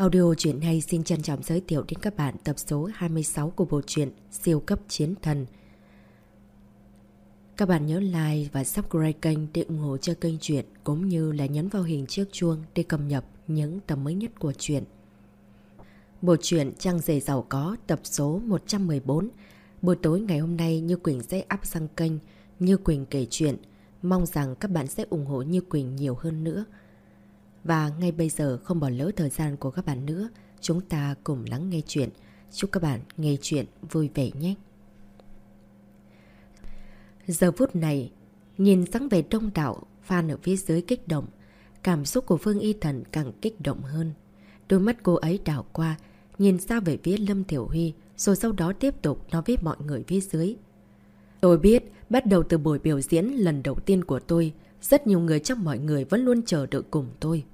Audio truyện hay xin trân trọng giới thiệu đến các bạn tập số 26 của bộ truyện Siêu cấp chiến thần. Các bạn nhớ like và subscribe kênh để ủng hộ cho kênh truyện cũng như là nhấn vào hình chiếc chuông để cập nhật những tập mới nhất của truyện. Bộ truyện Trăng Dày Giàu Có tập số 114 Buổi tối ngày hôm nay, Như Quỳnh sẽ up sang kênh Như Quỳnh kể chuyện. Mong rằng các bạn sẽ ủng hộ Như Quỳnh nhiều hơn nữa. Và ngay bây giờ không bỏ lỡ thời gian của các bạn nữa, chúng ta cùng lắng nghe chuyện. Chúc các bạn nghe chuyện vui vẻ nhé. Giờ phút này, nhìn sáng về đông đảo, fan ở phía dưới kích động. Cảm xúc của Phương Y Thần càng kích động hơn. Đôi mắt cô ấy đảo qua, nhìn xa về phía Lâm Thiểu Huy, rồi sau đó tiếp tục nói với mọi người phía dưới. Tôi biết, bắt đầu từ buổi biểu diễn lần đầu tiên của tôi, rất nhiều người trong mọi người vẫn luôn chờ đợi cùng tôi.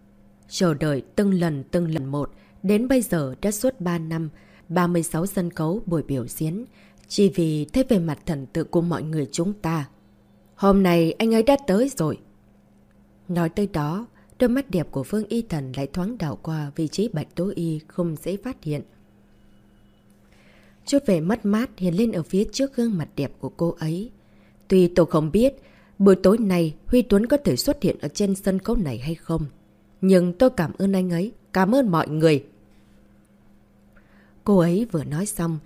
Chờ đợi từng lần từng lần một, đến bây giờ đã suốt 3 năm, 36 sân khấu buổi biểu diễn, chỉ vì thấy về mặt thần tự của mọi người chúng ta. Hôm nay anh ấy đã tới rồi. Nói tới đó, đôi mắt đẹp của Phương Y Thần lại thoáng đảo qua vị trí Bạch Tố Y không dễ phát hiện. Chút về mất mát hiện lên ở phía trước gương mặt đẹp của cô ấy. Tuy tôi không biết, buổi tối này Huy Tuấn có thể xuất hiện ở trên sân khấu này hay không. Nhưng tôi cảm ơn anh ấy, cảm ơn mọi người. Cô ấy vừa nói xong,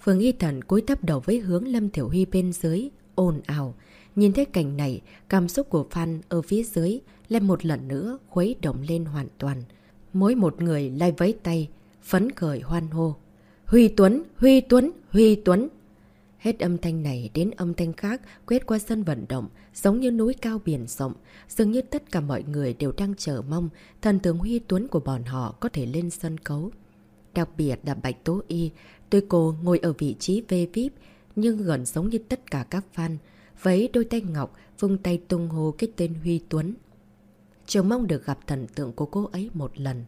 Phương Y Thần cúi thấp đầu với hướng Lâm Thiểu Huy bên dưới, ồn ào. Nhìn thấy cảnh này, cảm xúc của fan ở phía dưới lại một lần nữa khuấy động lên hoàn toàn. Mỗi một người lai vấy tay, phấn khởi hoan hô. Huy Tuấn, Huy Tuấn, Huy Tuấn. Hết âm thanh này đến âm thanh khác quét qua sân vận động, giống như núi cao biển rộng. Dường như tất cả mọi người đều đang chờ mong thần tướng Huy Tuấn của bọn họ có thể lên sân khấu. Đặc biệt là Bạch Tố Y, tôi cô ngồi ở vị trí v vip nhưng gần giống như tất cả các fan. Với đôi tay ngọc, vung tay tung hô cái tên Huy Tuấn. Chờ mong được gặp thần tượng của cô ấy một lần.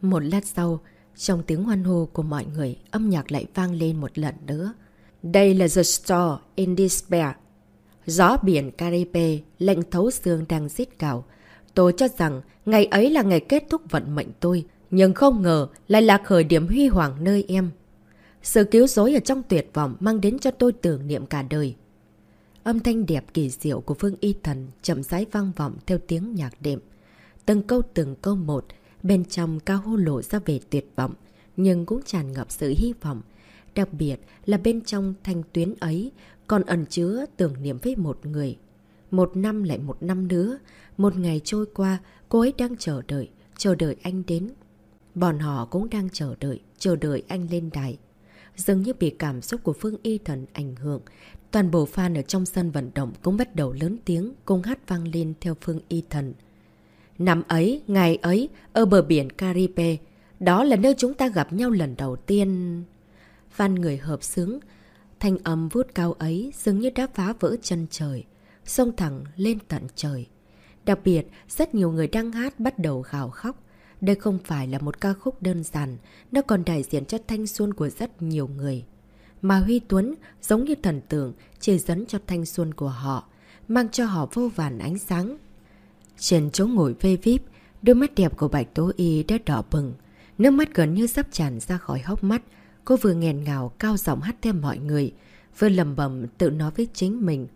Một lát sau, trong tiếng hoan hô của mọi người, âm nhạc lại vang lên một lần nữa. Đây là The Store in Despair. Gió biển Caribe, lệnh thấu xương đang giết cào. Tôi cho rằng ngày ấy là ngày kết thúc vận mệnh tôi, nhưng không ngờ lại là khởi điểm huy hoàng nơi em. Sự cứu rối ở trong tuyệt vọng mang đến cho tôi tưởng niệm cả đời. Âm thanh đẹp kỳ diệu của Phương Y Thần chậm rãi vang vọng theo tiếng nhạc đệm. Từng câu từng câu một, bên trong cao hô lộ ra về tuyệt vọng, nhưng cũng tràn ngập sự hy vọng. Đặc biệt là bên trong thanh tuyến ấy còn ẩn chứa tưởng niệm với một người. Một năm lại một năm nữa, một ngày trôi qua, cô ấy đang chờ đợi, chờ đợi anh đến. Bọn họ cũng đang chờ đợi, chờ đợi anh lên đài. Dường như bị cảm xúc của Phương Y Thần ảnh hưởng, toàn bộ fan ở trong sân vận động cũng bắt đầu lớn tiếng, cùng hát vang lên theo Phương Y Thần. Năm ấy, ngày ấy, ở bờ biển Caribe, đó là nơi chúng ta gặp nhau lần đầu tiên van người hợp sướng, thanh âm vút cao ấy dường như đã phá vỡ chân trời, sông thẳng lên tận trời. Đặc biệt, rất nhiều người đang hát bắt đầu gào khóc. Đây không phải là một ca khúc đơn giản, nó còn đại diện cho thanh xuân của rất nhiều người. Mà Huy Tuấn giống như thần tượng chỉ dẫn cho thanh xuân của họ, mang cho họ vô vàn ánh sáng. Trên chỗ ngồi vê vip, đôi mắt đẹp của Bạch Tố Y đã đỏ bừng. Nước mắt gần như sắp tràn ra khỏi hốc mắt. Cô vừa nghẹn ngào cao giọng hát theo mọi người, vừa lầm bầm tự nói với chính mình.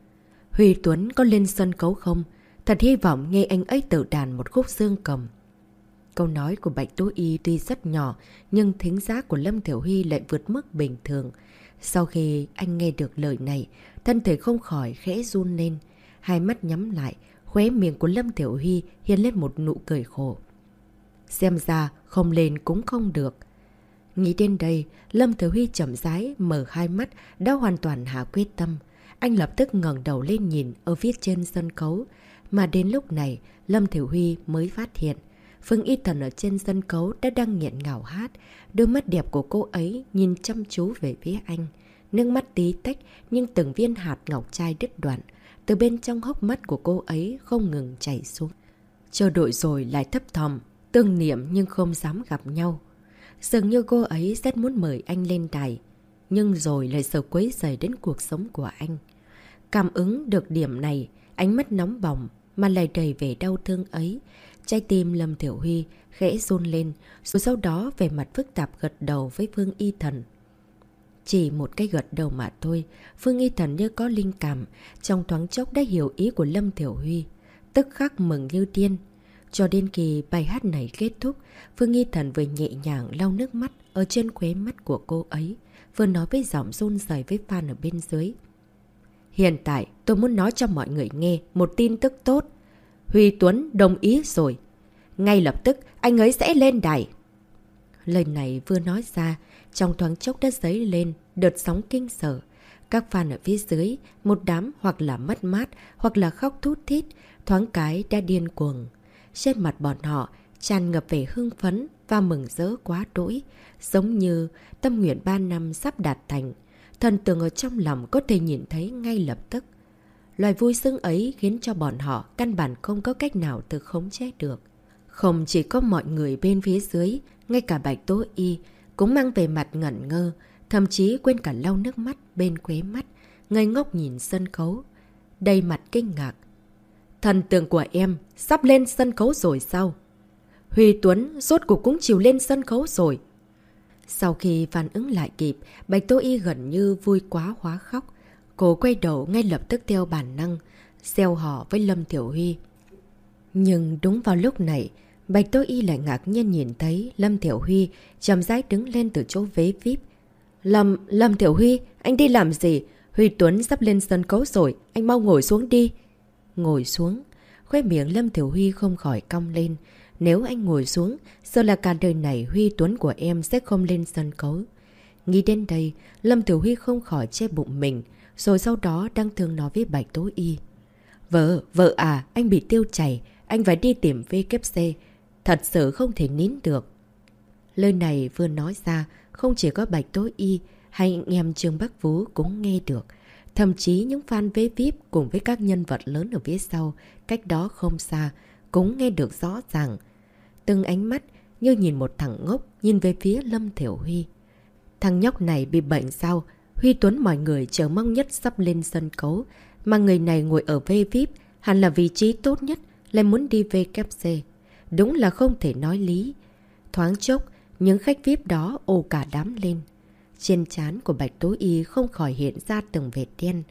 Huy Tuấn có lên sân khấu không? Thật hy vọng nghe anh ấy tự đàn một khúc dương cầm. Câu nói của Bạch Tố Y tuy rất nhỏ, nhưng thính giác của Lâm Thiểu Huy lại vượt mức bình thường. Sau khi anh nghe được lời này, thân thể không khỏi khẽ run lên. Hai mắt nhắm lại, khóe miệng của Lâm Thiểu Huy hiện lên một nụ cười khổ. Xem ra không lên cũng không được. Nghĩ đến đây, Lâm Thiểu Huy chậm rãi mở hai mắt đã hoàn toàn hạ quyết tâm. Anh lập tức ngẩng đầu lên nhìn ở phía trên sân khấu. Mà đến lúc này, Lâm Thiểu Huy mới phát hiện. Phương Y Thần ở trên sân khấu đã đang nghiện ngào hát. Đôi mắt đẹp của cô ấy nhìn chăm chú về phía anh. Nước mắt tí tách nhưng từng viên hạt ngọc trai đứt đoạn. Từ bên trong hốc mắt của cô ấy không ngừng chảy xuống. Chờ đội rồi lại thấp thầm, tương niệm nhưng không dám gặp nhau. Dường như cô ấy rất muốn mời anh lên đài, nhưng rồi lại sợ quấy rầy đến cuộc sống của anh. Cảm ứng được điểm này, ánh mắt nóng bỏng mà lại đầy về đau thương ấy. Trái tim Lâm Tiểu Huy khẽ run lên, rồi sau đó về mặt phức tạp gật đầu với Phương Y Thần. Chỉ một cái gật đầu mà thôi, Phương Y Thần như có linh cảm, trong thoáng chốc đã hiểu ý của Lâm Tiểu Huy. Tức khắc mừng như điên. Cho đến khi bài hát này kết thúc, Phương nghi Thần vừa nhẹ nhàng lau nước mắt ở trên khóe mắt của cô ấy, vừa nói với giọng run rời với fan ở bên dưới. Hiện tại, tôi muốn nói cho mọi người nghe một tin tức tốt. Huy Tuấn đồng ý rồi. Ngay lập tức, anh ấy sẽ lên đài. Lời này vừa nói ra, trong thoáng chốc đã dấy lên, đợt sóng kinh sở. Các fan ở phía dưới, một đám hoặc là mất mát, hoặc là khóc thút thít, thoáng cái đã điên cuồng. Trên mặt bọn họ, tràn ngập về hưng phấn và mừng rỡ quá đỗi, giống như tâm nguyện 3 năm sắp đạt thành. Thần tượng ở trong lòng có thể nhìn thấy ngay lập tức. Loài vui sưng ấy khiến cho bọn họ căn bản không có cách nào tự khống chế được. Không chỉ có mọi người bên phía dưới, ngay cả Bạch Tố Y cũng mang về mặt ngẩn ngơ, thậm chí quên cả lau nước mắt bên quế mắt, ngây ngốc nhìn sân khấu. Đầy mặt kinh ngạc. Thần tượng của em sắp lên sân khấu rồi sao? Huy Tuấn rốt cuộc cũng chịu lên sân khấu rồi. Sau khi phản ứng lại kịp, Bạch Tô Y gần như vui quá hóa khóc. Cô quay đầu ngay lập tức theo bản năng, gieo họ với Lâm Tiểu Huy. Nhưng đúng vào lúc này, Bạch Tô Y lại ngạc nhiên nhìn thấy Lâm Tiểu Huy chầm rãi đứng lên từ chỗ vế vip. Lâm, Lâm Tiểu Huy, anh đi làm gì? Huy Tuấn sắp lên sân khấu rồi, anh mau ngồi xuống đi. Ngồi xuống, khoe miệng Lâm Tiểu Huy không khỏi cong lên. Nếu anh ngồi xuống, sợ là cả đời này Huy Tuấn của em sẽ không lên sân khấu. Nghĩ đến đây, Lâm Tiểu Huy không khỏi che bụng mình, rồi sau đó đang thương nói với Bạch Tố Y. Vợ, vợ à, anh bị tiêu chảy, anh phải đi tìm VKC. Thật sự không thể nín được. Lời này vừa nói ra, không chỉ có Bạch Tố Y hay anh em Trương Bắc Vũ cũng nghe được. Thậm chí những fan vế VIP cùng với các nhân vật lớn ở phía sau, cách đó không xa, cũng nghe được rõ ràng. Từng ánh mắt như nhìn một thằng ngốc nhìn về phía Lâm Thiểu Huy. Thằng nhóc này bị bệnh sao? Huy Tuấn mọi người chờ mong nhất sắp lên sân khấu, mà người này ngồi ở vế VIP hẳn là vị trí tốt nhất, lại muốn đi kép VKC. Đúng là không thể nói lý. Thoáng chốc, những khách VIP đó ồ cả đám lên. Trên trán của Bạch Tố Y không khỏi hiện ra từng vệt đen.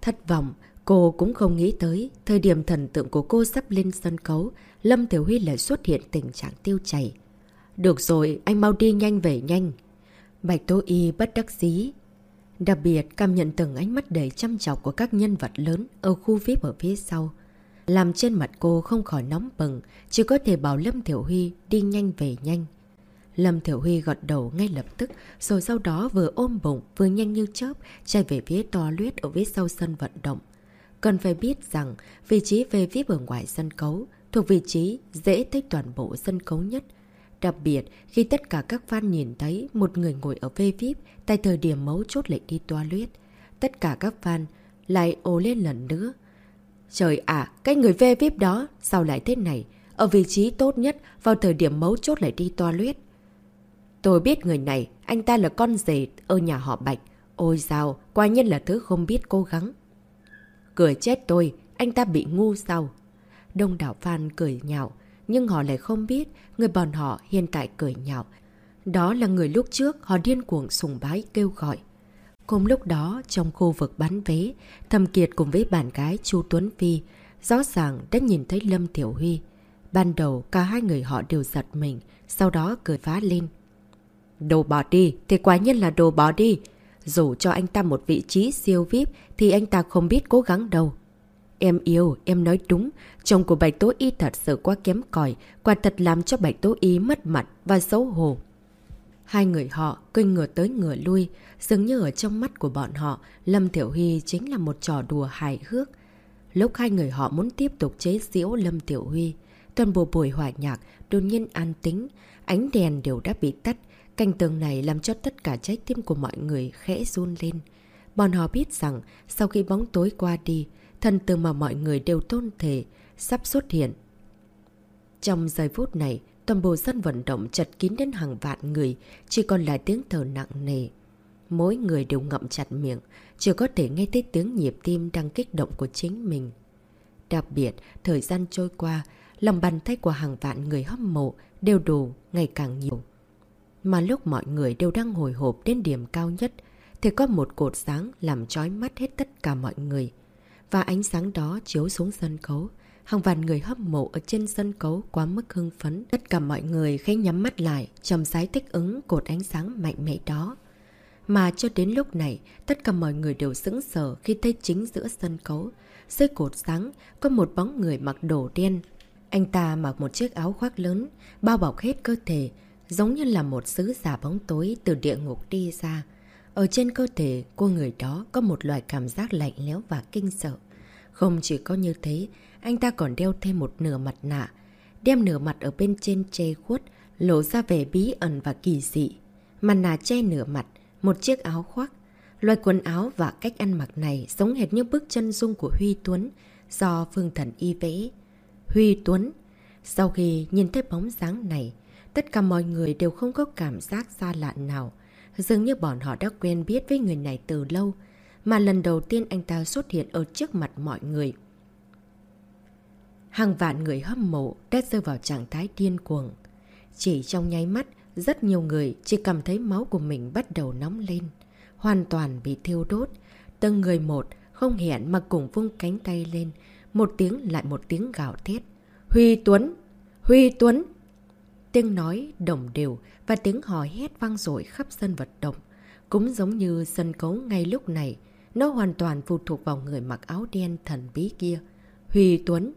Thất vọng, cô cũng không nghĩ tới, thời điểm thần tượng của cô sắp lên sân khấu, Lâm Tiểu Huy lại xuất hiện tình trạng tiêu chảy. Được rồi, anh mau đi nhanh về nhanh. Bạch Tố Y bất đắc dí. Đặc biệt cảm nhận từng ánh mắt đầy chăm chọc của các nhân vật lớn ở khu VIP ở phía sau. Làm trên mặt cô không khỏi nóng bừng, chỉ có thể bảo Lâm Thiểu Huy đi nhanh về nhanh. Lâm Thiểu Huy gọt đầu ngay lập tức, rồi sau đó vừa ôm bụng, vừa nhanh như chớp, chạy về phía to luyết ở phía sau sân vận động. Cần phải biết rằng, vị trí về VIP ở ngoài sân khấu thuộc vị trí dễ thấy toàn bộ sân khấu nhất. Đặc biệt, khi tất cả các fan nhìn thấy một người ngồi ở vê VIP tại thời điểm mấu chốt lệnh đi toilet, tất cả các fan lại ồ lên lần nữa. Trời ạ, cái người vê VIP đó sao lại thế này? Ở vị trí tốt nhất vào thời điểm mấu chốt lại đi toilet. Tôi biết người này, anh ta là con rể ở nhà họ Bạch. Ôi sao, quả nhiên là thứ không biết cố gắng. Cười chết tôi, anh ta bị ngu sao? Đông đảo fan cười nhạo, nhưng họ lại không biết người bọn họ hiện tại cười nhạo. Đó là người lúc trước họ điên cuồng sùng bái kêu gọi. Cùng lúc đó, trong khu vực bán vé, Thầm Kiệt cùng với bạn gái Chu Tuấn Phi rõ ràng đã nhìn thấy Lâm Tiểu Huy. Ban đầu, cả hai người họ đều giật mình, sau đó cười phá lên. Đồ bỏ đi, thì quả nhiên là đồ bỏ đi. Dù cho anh ta một vị trí siêu VIP thì anh ta không biết cố gắng đâu. Em yêu, em nói đúng, chồng của Bạch Tố Y thật sự quá kém cỏi quả thật làm cho Bạch Tố Y mất mặt và xấu hổ. Hai người họ kinh ngừa tới ngừa lui, dường như ở trong mắt của bọn họ, Lâm Thiểu Huy chính là một trò đùa hài hước. Lúc hai người họ muốn tiếp tục chế giễu Lâm Tiểu Huy, toàn bộ buổi hòa nhạc đột nhiên an tính, ánh đèn đều đã bị tắt, Cảnh tường này làm cho tất cả trái tim của mọi người khẽ run lên. Bọn họ biết rằng sau khi bóng tối qua đi, thần tượng mà mọi người đều tôn thể sắp xuất hiện. Trong giây phút này, toàn bộ sân vận động chật kín đến hàng vạn người, chỉ còn lại tiếng thở nặng nề. Mỗi người đều ngậm chặt miệng, chỉ có thể nghe thấy tiếng nhịp tim đang kích động của chính mình. Đặc biệt, thời gian trôi qua, lòng bàn tay của hàng vạn người hâm mộ đều đổ ngày càng nhiều. Mà lúc mọi người đều đang hồi hộp đến điểm cao nhất, thì có một cột sáng làm trói mắt hết tất cả mọi người. Và ánh sáng đó chiếu xuống sân khấu. Hàng vạn người hâm mộ ở trên sân khấu quá mức hưng phấn. Tất cả mọi người khẽ nhắm mắt lại, chầm sái thích ứng cột ánh sáng mạnh mẽ đó. Mà cho đến lúc này, tất cả mọi người đều sững sờ khi thấy chính giữa sân khấu. Dưới cột sáng, có một bóng người mặc đồ đen. Anh ta mặc một chiếc áo khoác lớn, bao bọc hết cơ thể, giống như là một sứ giả bóng tối từ địa ngục đi ra. Ở trên cơ thể cô người đó có một loại cảm giác lạnh lẽo và kinh sợ. Không chỉ có như thế, anh ta còn đeo thêm một nửa mặt nạ, đem nửa mặt ở bên trên che khuất, lộ ra vẻ bí ẩn và kỳ dị. Mặt nạ che nửa mặt, một chiếc áo khoác. Loại quần áo và cách ăn mặc này giống hệt như bức chân dung của Huy Tuấn do Phương Thần y vẽ. Huy Tuấn. Sau khi nhìn thấy bóng dáng này, tất cả mọi người đều không có cảm giác xa lạ nào. Dường như bọn họ đã quen biết với người này từ lâu, mà lần đầu tiên anh ta xuất hiện ở trước mặt mọi người. Hàng vạn người hâm mộ đã rơi vào trạng thái điên cuồng. Chỉ trong nháy mắt, rất nhiều người chỉ cảm thấy máu của mình bắt đầu nóng lên, hoàn toàn bị thiêu đốt. Từng người một, không hẹn mà cùng vung cánh tay lên, một tiếng lại một tiếng gào thét. Huy Tuấn! Huy Tuấn! Tiếng nói đồng đều và tiếng hò hét vang dội khắp sân vật động. Cũng giống như sân khấu ngay lúc này, nó hoàn toàn phụ thuộc vào người mặc áo đen thần bí kia. Huy Tuấn!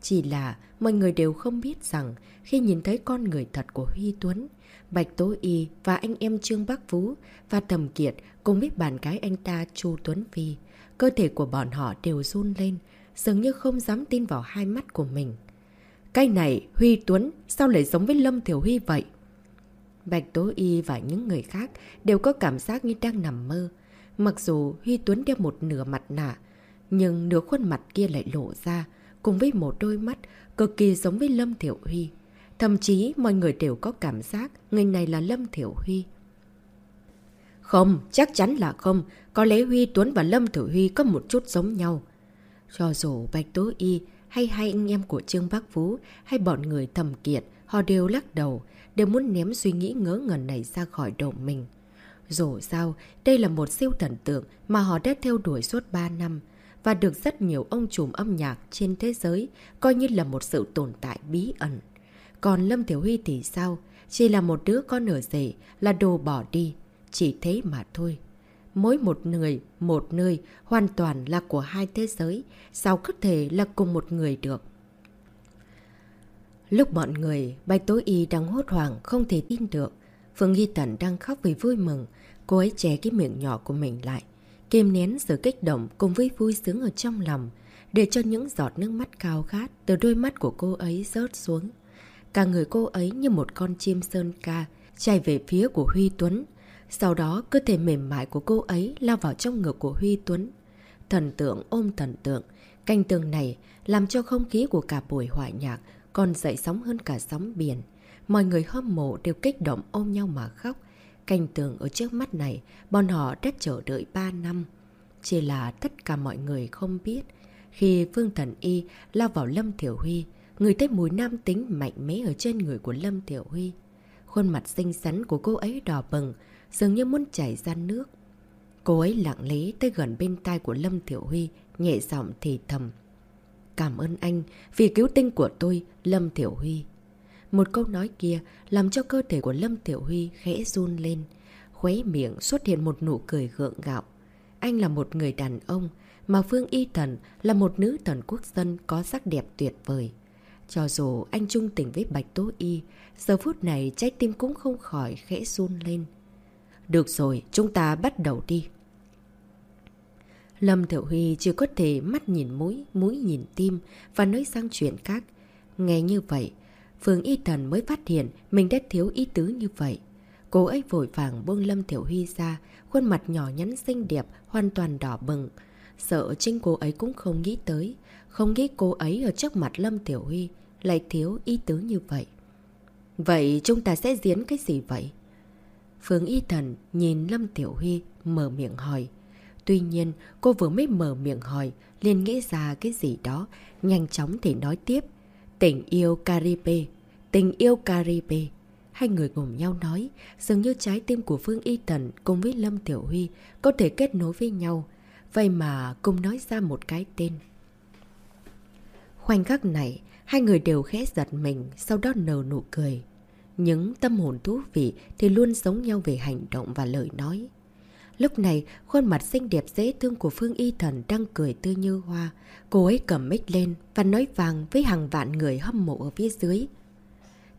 Chỉ là mọi người đều không biết rằng khi nhìn thấy con người thật của Huy Tuấn, Bạch Tố Y và anh em Trương Bắc Vũ và Thầm Kiệt cùng biết bạn gái anh ta Chu Tuấn Phi, cơ thể của bọn họ đều run lên, dường như không dám tin vào hai mắt của mình. Cái này, Huy Tuấn, sao lại giống với Lâm Thiểu Huy vậy? Bạch Tố Y và những người khác đều có cảm giác như đang nằm mơ. Mặc dù Huy Tuấn đeo một nửa mặt nạ, nhưng nửa khuôn mặt kia lại lộ ra, cùng với một đôi mắt cực kỳ giống với Lâm Thiểu Huy. Thậm chí mọi người đều có cảm giác người này là Lâm Thiểu Huy. Không, chắc chắn là không. Có lẽ Huy Tuấn và Lâm Thiểu Huy có một chút giống nhau. Cho dù Bạch Tố Y hay hai anh em của Trương Bắc Vũ hay bọn người thầm kiệt, họ đều lắc đầu, đều muốn ném suy nghĩ ngớ ngẩn này ra khỏi đầu mình. Dù sao, đây là một siêu thần tượng mà họ đã theo đuổi suốt 3 năm và được rất nhiều ông trùm âm nhạc trên thế giới coi như là một sự tồn tại bí ẩn. Còn Lâm Tiểu Huy thì sao? Chỉ là một đứa con ở rể, là đồ bỏ đi. Chỉ thế mà thôi. Mỗi một người, một nơi, hoàn toàn là của hai thế giới. Sao có thể là cùng một người được? Lúc bọn người, Bạch Tối Y đang hốt hoảng, không thể tin được. Phương Nghi Tần đang khóc vì vui mừng. Cô ấy che cái miệng nhỏ của mình lại. Kìm nén sự kích động cùng với vui sướng ở trong lòng. Để cho những giọt nước mắt cao khát từ đôi mắt của cô ấy rớt xuống. Cả người cô ấy như một con chim sơn ca, chạy về phía của Huy Tuấn. Sau đó cơ thể mềm mại của cô ấy lao vào trong ngực của Huy Tuấn. Thần tượng ôm thần tượng. Canh tường này làm cho không khí của cả buổi hòa nhạc còn dậy sóng hơn cả sóng biển. Mọi người hâm mộ đều kích động ôm nhau mà khóc. Canh tường ở trước mắt này, bọn họ đã chờ đợi 3 năm. Chỉ là tất cả mọi người không biết. Khi Phương Thần Y lao vào Lâm Thiểu Huy, người thấy mùi nam tính mạnh mẽ ở trên người của Lâm Tiểu Huy. Khuôn mặt xinh xắn của cô ấy đỏ bừng, dường như muốn chảy ra nước. Cô ấy lặng lẽ tới gần bên tai của Lâm Tiểu Huy, nhẹ giọng thì thầm. Cảm ơn anh vì cứu tinh của tôi, Lâm Tiểu Huy. Một câu nói kia làm cho cơ thể của Lâm Tiểu Huy khẽ run lên. Khuế miệng xuất hiện một nụ cười gượng gạo. Anh là một người đàn ông, mà Phương Y Thần là một nữ thần quốc dân có sắc đẹp tuyệt vời. Cho dù anh trung tình với Bạch Tố Y, giờ phút này trái tim cũng không khỏi khẽ run lên. Được rồi, chúng ta bắt đầu đi. Lâm Thiểu Huy chưa có thể mắt nhìn mũi, mũi nhìn tim và nói sang chuyện khác. Nghe như vậy, Phương Y Thần mới phát hiện mình đã thiếu ý tứ như vậy. Cô ấy vội vàng buông Lâm Thiểu Huy ra, khuôn mặt nhỏ nhắn xinh đẹp, hoàn toàn đỏ bừng. Sợ chính cô ấy cũng không nghĩ tới, không nghĩ cô ấy ở trước mặt Lâm Tiểu Huy lại thiếu ý tứ như vậy. Vậy chúng ta sẽ diễn cái gì vậy? Phương Y Thần nhìn Lâm Tiểu Huy mở miệng hỏi. Tuy nhiên, cô vừa mới mở miệng hỏi, liền nghĩ ra cái gì đó, nhanh chóng thì nói tiếp. Tình yêu Caribe, tình yêu Caribe. Hai người cùng nhau nói, dường như trái tim của Phương Y Thần cùng với Lâm Tiểu Huy có thể kết nối với nhau. Vậy mà cùng nói ra một cái tên. Khoảnh khắc này, hai người đều khẽ giật mình, sau đó nở nụ cười. Những tâm hồn thú vị thì luôn giống nhau về hành động và lời nói. Lúc này, khuôn mặt xinh đẹp dễ thương của Phương Y Thần đang cười tươi như hoa. Cô ấy cầm mic lên và nói vàng với hàng vạn người hâm mộ ở phía dưới.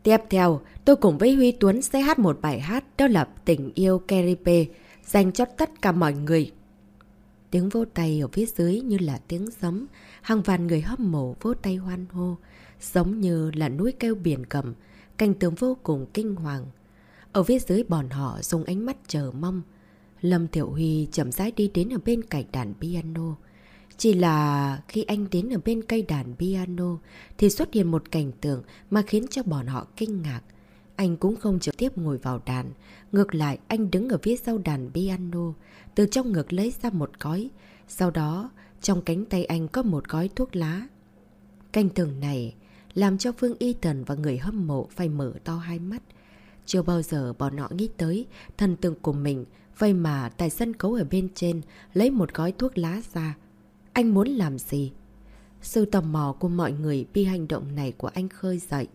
Tiếp theo, tôi cùng với Huy Tuấn sẽ hát một bài hát đó là Tình yêu Caribe, dành cho tất cả mọi người. Tiếng vô tay ở phía dưới như là tiếng sấm. hàng vạn người hâm mộ vô tay hoan hô, giống như là núi kêu biển cầm, cảnh tượng vô cùng kinh hoàng. Ở phía dưới bọn họ dùng ánh mắt chờ mong. Lâm Thiểu Huy chậm rãi đi đến ở bên cạnh đàn piano. Chỉ là khi anh đến ở bên cây đàn piano thì xuất hiện một cảnh tượng mà khiến cho bọn họ kinh ngạc. Anh cũng không trực tiếp ngồi vào đàn. Ngược lại, anh đứng ở phía sau đàn piano, từ trong ngực lấy ra một gói. Sau đó, trong cánh tay anh có một gói thuốc lá. Cảnh tượng này làm cho Phương Y Tần và người hâm mộ phải mở to hai mắt. Chưa bao giờ bọn họ nghĩ tới thần tượng của mình, vậy mà tại sân khấu ở bên trên lấy một gói thuốc lá ra. Anh muốn làm gì? Sự tò mò của mọi người bị hành động này của anh khơi dậy.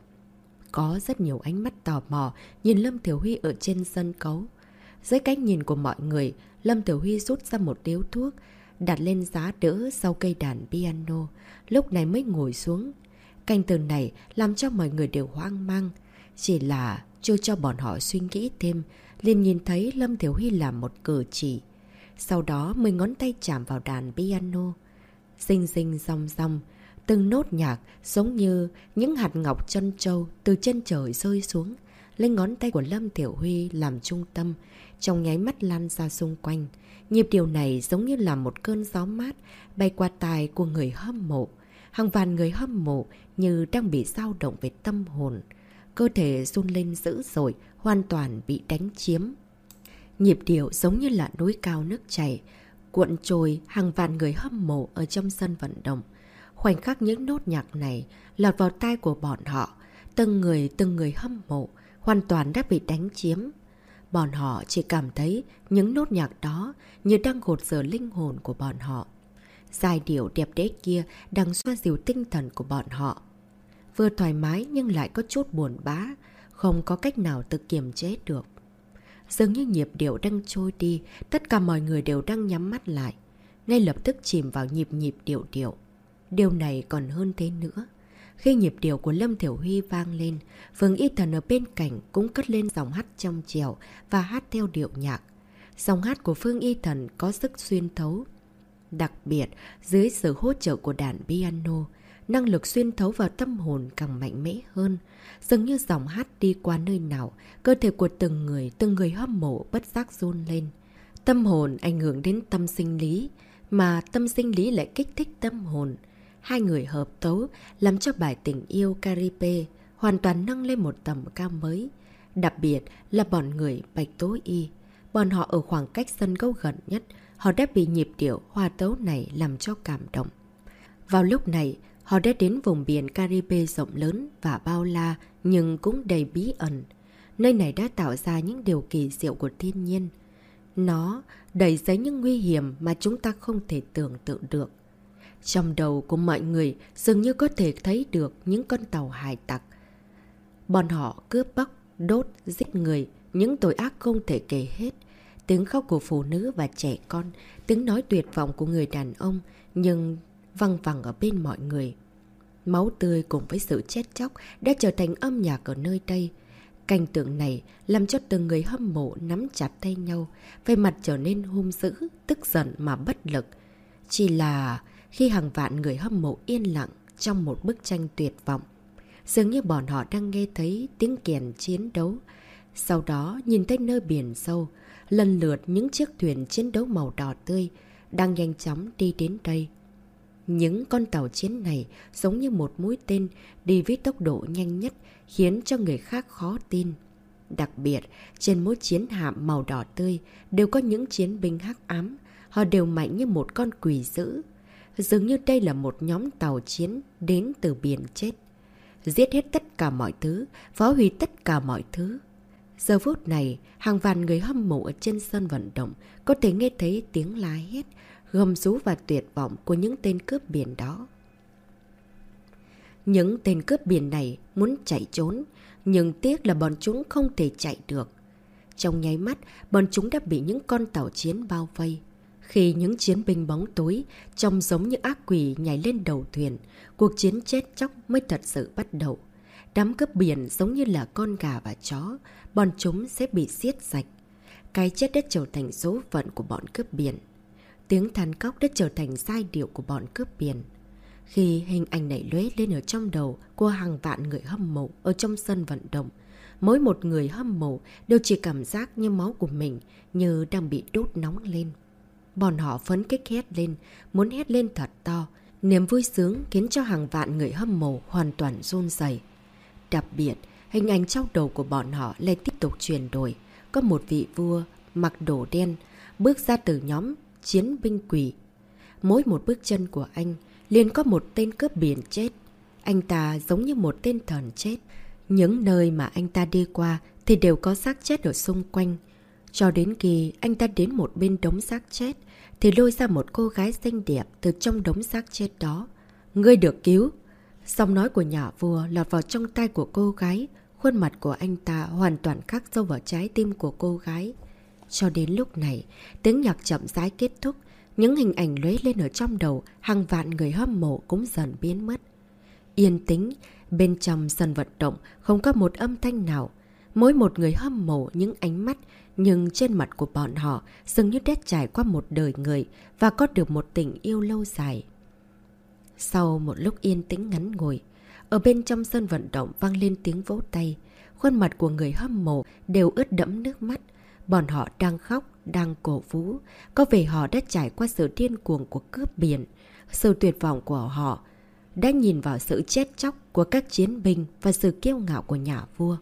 Có rất nhiều ánh mắt tò mò nhìn Lâm Tiểu Huy ở trên sân khấu. Dưới cách nhìn của mọi người, Lâm Tiểu Huy rút ra một điếu thuốc, đặt lên giá đỡ sau cây đàn piano, lúc này mới ngồi xuống. Canh từ này làm cho mọi người đều hoang mang. Chỉ là chưa cho bọn họ suy nghĩ thêm, liền nhìn thấy Lâm Tiểu Huy làm một cử chỉ. Sau đó mười ngón tay chạm vào đàn piano. Xinh xinh rong rong, từng nốt nhạc giống như những hạt ngọc chân trâu từ chân trời rơi xuống. Lên ngón tay của Lâm Tiểu Huy làm trung tâm, trong nháy mắt lan ra xung quanh. Nhịp điều này giống như là một cơn gió mát bay qua tài của người hâm mộ. Hàng vạn người hâm mộ như đang bị dao động về tâm hồn. Cơ thể run lên dữ dội, hoàn toàn bị đánh chiếm. Nhịp điệu giống như là núi cao nước chảy, cuộn trôi hàng vạn người hâm mộ ở trong sân vận động. Khoảnh khắc những nốt nhạc này lọt vào tai của bọn họ, từng người từng người hâm mộ, hoàn toàn đã bị đánh chiếm. Bọn họ chỉ cảm thấy những nốt nhạc đó như đang gột rửa linh hồn của bọn họ. Giai điệu đẹp đẽ kia đang xoa dịu tinh thần của bọn họ. Vừa thoải mái nhưng lại có chút buồn bã, không có cách nào tự kiềm chế được. Dường như nhịp điệu đang trôi đi, tất cả mọi người đều đang nhắm mắt lại. Ngay lập tức chìm vào nhịp nhịp điệu điệu. Điều này còn hơn thế nữa. Khi nhịp điệu của Lâm Thiểu Huy vang lên, Phương Y Thần ở bên cạnh cũng cất lên giọng hát trong trèo và hát theo điệu nhạc. giọng hát của Phương Y Thần có sức xuyên thấu. Đặc biệt, dưới sự hỗ trợ của đàn piano, năng lực xuyên thấu vào tâm hồn càng mạnh mẽ hơn. Dường như dòng hát đi qua nơi nào, cơ thể của từng người, từng người hâm mộ bất giác run lên. Tâm hồn ảnh hưởng đến tâm sinh lý, mà tâm sinh lý lại kích thích tâm hồn. Hai người hợp tấu làm cho bài tình yêu Caribe hoàn toàn nâng lên một tầm cao mới. Đặc biệt là bọn người Bạch Tố Y. Bọn họ ở khoảng cách sân khấu gần nhất, họ đã bị nhịp điệu hòa tấu này làm cho cảm động. Vào lúc này, họ đã đến vùng biển Caribe rộng lớn và bao la nhưng cũng đầy bí ẩn. Nơi này đã tạo ra những điều kỳ diệu của thiên nhiên. Nó đầy giấy những nguy hiểm mà chúng ta không thể tưởng tượng được. Trong đầu của mọi người dường như có thể thấy được những con tàu hải tặc. Bọn họ cướp bóc, đốt, giết người, những tội ác không thể kể hết. Tiếng khóc của phụ nữ và trẻ con, tiếng nói tuyệt vọng của người đàn ông, nhưng văng vẳng ở bên mọi người. Máu tươi cùng với sự chết chóc đã trở thành âm nhạc ở nơi đây. Cảnh tượng này làm cho từng người hâm mộ nắm chặt tay nhau, về mặt trở nên hung dữ, tức giận mà bất lực. Chỉ là khi hàng vạn người hâm mộ yên lặng trong một bức tranh tuyệt vọng. Dường như bọn họ đang nghe thấy tiếng kèn chiến đấu. Sau đó nhìn thấy nơi biển sâu, lần lượt những chiếc thuyền chiến đấu màu đỏ tươi đang nhanh chóng đi đến đây. Những con tàu chiến này giống như một mũi tên đi với tốc độ nhanh nhất khiến cho người khác khó tin. Đặc biệt, trên mỗi chiến hạm màu đỏ tươi đều có những chiến binh hắc ám. Họ đều mạnh như một con quỷ dữ. Dường như đây là một nhóm tàu chiến đến từ biển chết. giết hết tất cả mọi thứ, phá hủy tất cả mọi thứ. Giờ phút này, hàng vạn người hâm mộ ở trên sân vận động có thể nghe thấy tiếng la hét, gầm rú và tuyệt vọng của những tên cướp biển đó. Những tên cướp biển này muốn chạy trốn, nhưng tiếc là bọn chúng không thể chạy được. Trong nháy mắt, bọn chúng đã bị những con tàu chiến bao vây. Khi những chiến binh bóng tối, trông giống như ác quỷ nhảy lên đầu thuyền, cuộc chiến chết chóc mới thật sự bắt đầu. Đám cướp biển giống như là con gà và chó, bọn chúng sẽ bị giết sạch. Cái chết đã trở thành số phận của bọn cướp biển. Tiếng than cóc đã trở thành giai điệu của bọn cướp biển. Khi hình ảnh này lóe lên ở trong đầu của hàng vạn người hâm mộ ở trong sân vận động, mỗi một người hâm mộ đều chỉ cảm giác như máu của mình như đang bị đốt nóng lên. Bọn họ phấn kích hét lên, muốn hét lên thật to. Niềm vui sướng khiến cho hàng vạn người hâm mộ hoàn toàn run dày. Đặc biệt, hình ảnh trong đầu của bọn họ lại tiếp tục chuyển đổi. Có một vị vua mặc đồ đen bước ra từ nhóm chiến binh quỷ. Mỗi một bước chân của anh liền có một tên cướp biển chết. Anh ta giống như một tên thần chết. Những nơi mà anh ta đi qua thì đều có xác chết ở xung quanh. Cho đến khi anh ta đến một bên đống xác chết, thì lôi ra một cô gái xinh đẹp từ trong đống xác chết đó. Ngươi được cứu! Giọng nói của nhà vua lọt vào trong tay của cô gái. Khuôn mặt của anh ta hoàn toàn khắc sâu vào trái tim của cô gái. Cho đến lúc này, tiếng nhạc chậm rãi kết thúc. Những hình ảnh lóe lên ở trong đầu, hàng vạn người hâm mộ cũng dần biến mất. Yên tĩnh, bên trong sân vận động không có một âm thanh nào. Mỗi một người hâm mộ những ánh mắt, nhưng trên mặt của bọn họ dường như đét trải qua một đời người và có được một tình yêu lâu dài. Sau một lúc yên tĩnh ngắn ngồi, ở bên trong sân vận động vang lên tiếng vỗ tay. Khuôn mặt của người hâm mộ đều ướt đẫm nước mắt. Bọn họ đang khóc, đang cổ vũ. Có vẻ họ đã trải qua sự điên cuồng của cướp biển. Sự tuyệt vọng của họ đã nhìn vào sự chết chóc của các chiến binh và sự kiêu ngạo của nhà vua.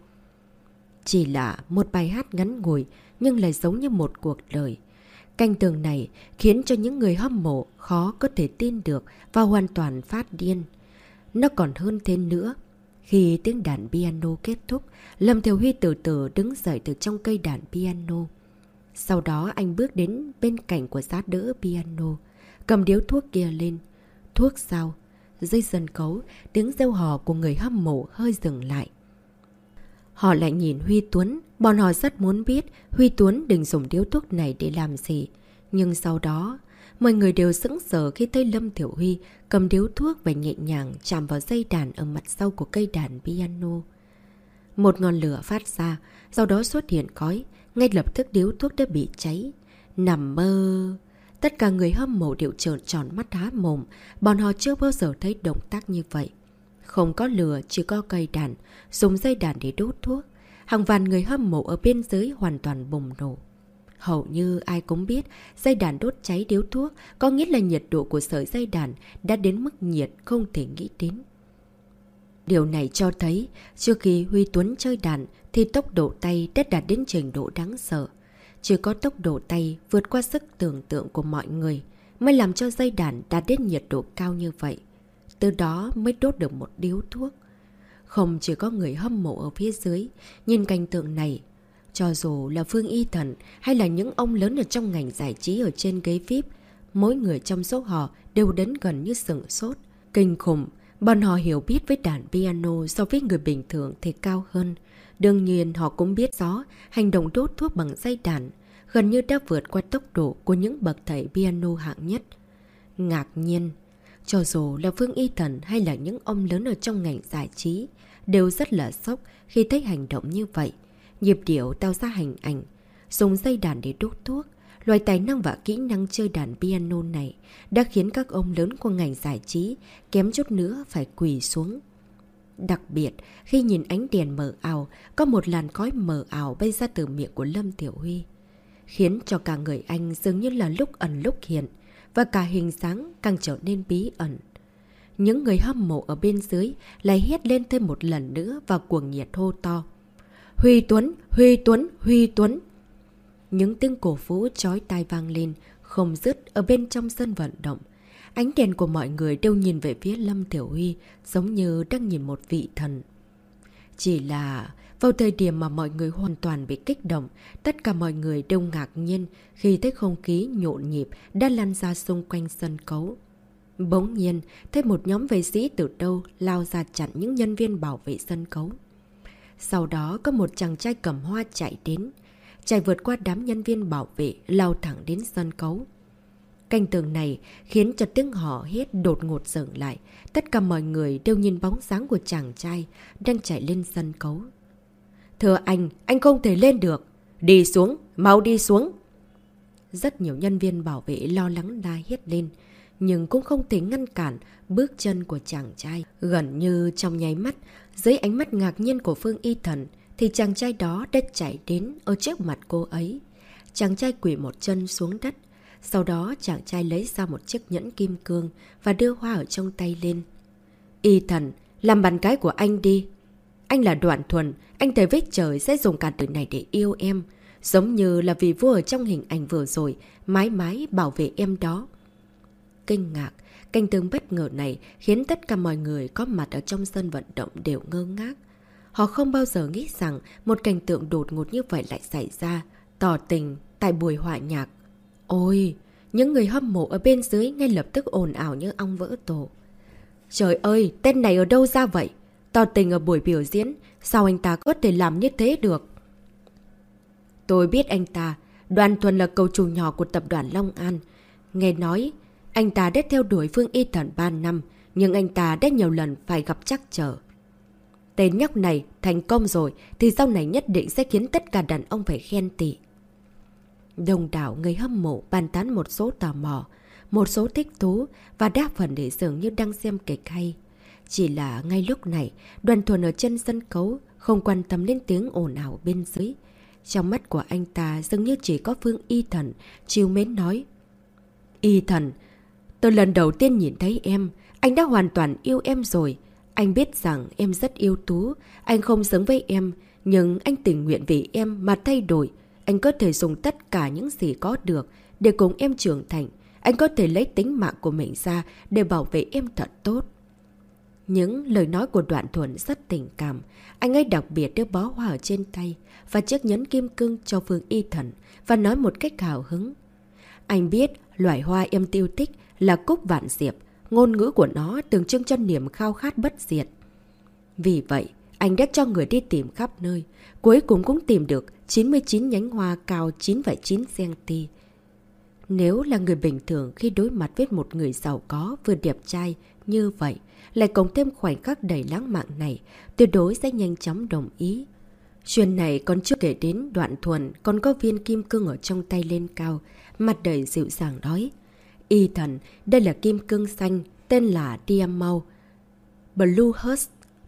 Chỉ là một bài hát ngắn ngủi nhưng lại giống như một cuộc đời. Canh tường này khiến cho những người hâm mộ khó có thể tin được và hoàn toàn phát điên. Nó còn hơn thế nữa. Khi tiếng đàn piano kết thúc, Lâm Thiểu Huy từ từ đứng dậy từ trong cây đàn piano. Sau đó anh bước đến bên cạnh của giá đỡ piano, cầm điếu thuốc kia lên. Thuốc sao? Dây sân cấu, tiếng reo hò của người hâm mộ hơi dừng lại. Họ lại nhìn Huy Tuấn, bọn họ rất muốn biết Huy Tuấn định dùng điếu thuốc này để làm gì. Nhưng sau đó, mọi người đều sững sờ khi thấy Lâm Thiểu Huy cầm điếu thuốc và nhẹ nhàng chạm vào dây đàn ở mặt sau của cây đàn piano. Một ngọn lửa phát ra, sau đó xuất hiện khói, ngay lập tức điếu thuốc đã bị cháy. Nằm mơ... Tất cả người hâm mộ đều trợn tròn mắt há mồm, bọn họ chưa bao giờ thấy động tác như vậy. Không có lửa, chỉ có cây đàn, dùng dây đàn để đốt thuốc. Hàng vạn người hâm mộ ở bên dưới hoàn toàn bùng nổ. Hầu như ai cũng biết dây đàn đốt cháy điếu thuốc có nghĩa là nhiệt độ của sợi dây đàn đã đến mức nhiệt không thể nghĩ đến. Điều này cho thấy trước khi Huy Tuấn chơi đàn thì tốc độ tay đã đạt đến trình độ đáng sợ. Chỉ có tốc độ tay vượt qua sức tưởng tượng của mọi người mới làm cho dây đàn đạt đến nhiệt độ cao như vậy từ đó mới đốt được một điếu thuốc. Không chỉ có người hâm mộ ở phía dưới, nhìn cảnh tượng này, cho dù là Phương Y Thần hay là những ông lớn ở trong ngành giải trí ở trên ghế VIP, mỗi người trong số họ đều đến gần như sửng sốt. Kinh khủng, bọn họ hiểu biết với đàn piano so với người bình thường thì cao hơn. Đương nhiên họ cũng biết rõ hành động đốt thuốc bằng dây đàn gần như đã vượt qua tốc độ của những bậc thầy piano hạng nhất. Ngạc nhiên, cho dù là Phương Y Thần hay là những ông lớn ở trong ngành giải trí, đều rất là sốc khi thấy hành động như vậy. Nhịp điệu tạo ra hình ảnh, dùng dây đàn để đốt thuốc. Loại tài năng và kỹ năng chơi đàn piano này đã khiến các ông lớn của ngành giải trí kém chút nữa phải quỳ xuống. Đặc biệt, khi nhìn ánh đèn mờ ảo, có một làn khói mờ ảo bay ra từ miệng của Lâm Tiểu Huy. Khiến cho cả người anh dường như là lúc ẩn lúc hiện và cả hình dáng càng trở nên bí ẩn. Những người hâm mộ ở bên dưới lại hét lên thêm một lần nữa và cuồng nhiệt hô to. Huy Tuấn, Huy Tuấn, Huy Tuấn. Những tiếng cổ vũ chói tai vang lên, không dứt ở bên trong sân vận động. Ánh đèn của mọi người đều nhìn về phía Lâm Tiểu Huy giống như đang nhìn một vị thần. Chỉ là vào thời điểm mà mọi người hoàn toàn bị kích động, tất cả mọi người đều ngạc nhiên khi thấy không khí nhộn nhịp đã lan ra xung quanh sân cấu. Bỗng nhiên, thấy một nhóm vệ sĩ từ đâu lao ra chặn những nhân viên bảo vệ sân khấu. Sau đó có một chàng trai cầm hoa chạy đến, chạy vượt qua đám nhân viên bảo vệ lao thẳng đến sân khấu. Canh tường này khiến cho tiếng họ hét đột ngột dừng lại. Tất cả mọi người đều nhìn bóng dáng của chàng trai đang chạy lên sân khấu. Thưa anh, anh không thể lên được. Đi xuống, mau đi xuống. Rất nhiều nhân viên bảo vệ lo lắng la hét lên nhưng cũng không thể ngăn cản bước chân của chàng trai. Gần như trong nháy mắt, dưới ánh mắt ngạc nhiên của Phương Y Thần, thì chàng trai đó đã chạy đến ở trước mặt cô ấy. Chàng trai quỷ một chân xuống đất, sau đó chàng trai lấy ra một chiếc nhẫn kim cương và đưa hoa ở trong tay lên. Y Thần, làm bàn cái của anh đi. Anh là đoạn thuần, anh thấy vết trời sẽ dùng cả từ này để yêu em. Giống như là vì vua ở trong hình ảnh vừa rồi, mãi mãi bảo vệ em đó kinh ngạc. Cảnh tượng bất ngờ này khiến tất cả mọi người có mặt ở trong sân vận động đều ngơ ngác. Họ không bao giờ nghĩ rằng một cảnh tượng đột ngột như vậy lại xảy ra, tỏ tình tại buổi họa nhạc. Ôi, những người hâm mộ ở bên dưới ngay lập tức ồn ào như ong vỡ tổ. Trời ơi, tên này ở đâu ra vậy? Tỏ tình ở buổi biểu diễn, sao anh ta có thể làm như thế được? Tôi biết anh ta, đoàn thuần là cầu chủ nhỏ của tập đoàn Long An. Nghe nói, anh ta đã theo đuổi Phương Y Thần 3 năm, nhưng anh ta đã nhiều lần phải gặp trắc trở. Tên nhóc này thành công rồi thì sau này nhất định sẽ khiến tất cả đàn ông phải khen tị. Đông đảo người hâm mộ bàn tán một số tò mò, một số thích thú và đa phần để dường như đang xem kịch hay. Chỉ là ngay lúc này, đoàn thuần ở chân sân khấu không quan tâm đến tiếng ồn ào bên dưới. Trong mắt của anh ta dường như chỉ có Phương Y Thần, chiều mến nói. Y Thần, Tôi lần đầu tiên nhìn thấy em, anh đã hoàn toàn yêu em rồi. Anh biết rằng em rất yêu tú, anh không giống với em, nhưng anh tình nguyện vì em mà thay đổi. Anh có thể dùng tất cả những gì có được để cùng em trưởng thành. Anh có thể lấy tính mạng của mình ra để bảo vệ em thật tốt. Những lời nói của đoạn thuần rất tình cảm. Anh ấy đặc biệt đưa bó hoa ở trên tay và chiếc nhấn kim cương cho Phương Y Thần và nói một cách hào hứng. Anh biết loại hoa em tiêu thích là cúc vạn diệp, ngôn ngữ của nó tượng trưng cho niềm khao khát bất diệt. Vì vậy, anh đã cho người đi tìm khắp nơi, cuối cùng cũng tìm được 99 nhánh hoa cao 9,9cm. Nếu là người bình thường khi đối mặt với một người giàu có vừa đẹp trai như vậy, lại cộng thêm khoảnh khắc đầy lãng mạn này, tuyệt đối sẽ nhanh chóng đồng ý. Chuyện này còn chưa kể đến đoạn thuần còn có viên kim cương ở trong tay lên cao, mặt đầy dịu dàng nói. Y thần, đây là kim cương xanh, tên là Diamond. Blue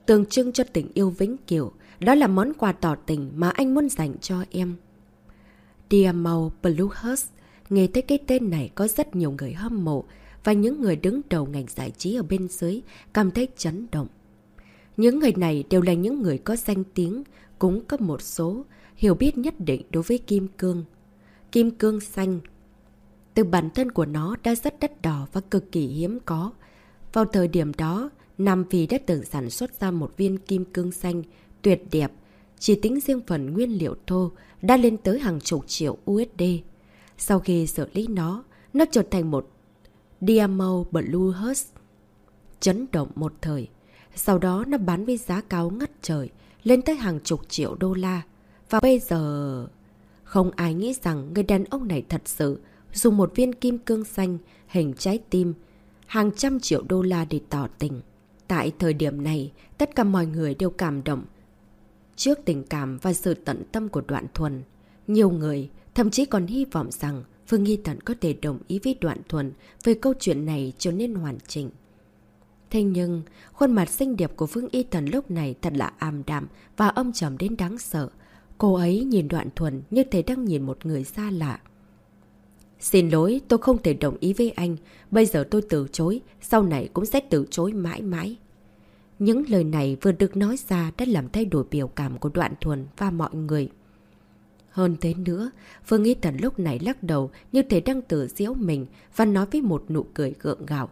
tượng trưng cho tình yêu vĩnh cửu. Đó là món quà tỏ tình mà anh muốn dành cho em. Diamond Blue nghe thấy cái tên này có rất nhiều người hâm mộ và những người đứng đầu ngành giải trí ở bên dưới cảm thấy chấn động. Những người này đều là những người có danh tiếng, cũng có một số hiểu biết nhất định đối với kim cương. Kim cương xanh từ bản thân của nó đã rất đắt đỏ và cực kỳ hiếm có. Vào thời điểm đó, Nam Phi đã từng sản xuất ra một viên kim cương xanh tuyệt đẹp, chỉ tính riêng phần nguyên liệu thô đã lên tới hàng chục triệu USD. Sau khi xử lý nó, nó trở thành một Diamond Blue Hearts. Chấn động một thời. Sau đó nó bán với giá cao ngất trời, lên tới hàng chục triệu đô la. Và bây giờ... Không ai nghĩ rằng người đàn ông này thật sự dùng một viên kim cương xanh hình trái tim, hàng trăm triệu đô la để tỏ tình. Tại thời điểm này, tất cả mọi người đều cảm động. Trước tình cảm và sự tận tâm của đoạn thuần, nhiều người thậm chí còn hy vọng rằng Phương Nghi Tận có thể đồng ý với đoạn thuần về câu chuyện này trở nên hoàn chỉnh. Thế nhưng, khuôn mặt xinh đẹp của Phương Y Thần lúc này thật là am đạm và âm trầm đến đáng sợ. Cô ấy nhìn đoạn thuần như thể đang nhìn một người xa lạ. Xin lỗi, tôi không thể đồng ý với anh. Bây giờ tôi từ chối, sau này cũng sẽ từ chối mãi mãi. Những lời này vừa được nói ra đã làm thay đổi biểu cảm của đoạn thuần và mọi người. Hơn thế nữa, Phương Nghi Thần lúc này lắc đầu như thể đang tự diễu mình và nói với một nụ cười gượng gạo.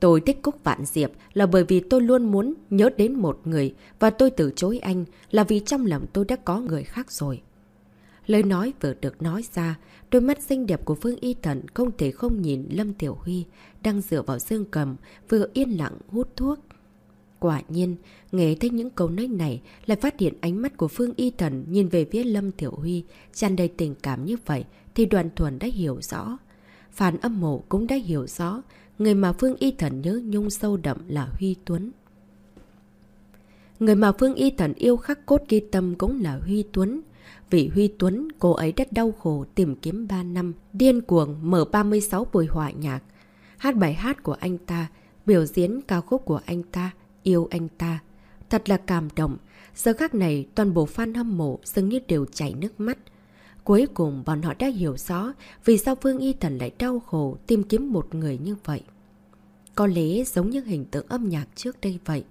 Tôi thích Cúc Vạn Diệp là bởi vì tôi luôn muốn nhớ đến một người và tôi từ chối anh là vì trong lòng tôi đã có người khác rồi. Lời nói vừa được nói ra, đôi mắt xinh đẹp của Phương Y Thần không thể không nhìn Lâm Tiểu Huy đang dựa vào dương cầm, vừa yên lặng hút thuốc. Quả nhiên, nghe thấy những câu nói này lại phát hiện ánh mắt của Phương Y Thần nhìn về phía Lâm Tiểu Huy tràn đầy tình cảm như vậy thì đoàn thuần đã hiểu rõ. Phản âm mộ cũng đã hiểu rõ người mà Phương Y Thần nhớ nhung sâu đậm là Huy Tuấn. Người mà Phương Y Thần yêu khắc cốt ghi tâm cũng là Huy Tuấn. Vì Huy Tuấn, cô ấy đã đau khổ tìm kiếm 3 năm, điên cuồng mở 36 buổi họa nhạc. Hát bài hát của anh ta, biểu diễn ca khúc của anh ta, yêu anh ta. Thật là cảm động. Giờ khắc này, toàn bộ fan hâm mộ dường như đều chảy nước mắt. Cuối cùng bọn họ đã hiểu rõ vì sao Phương Y Thần lại đau khổ tìm kiếm một người như vậy. Có lẽ giống như hình tượng âm nhạc trước đây vậy.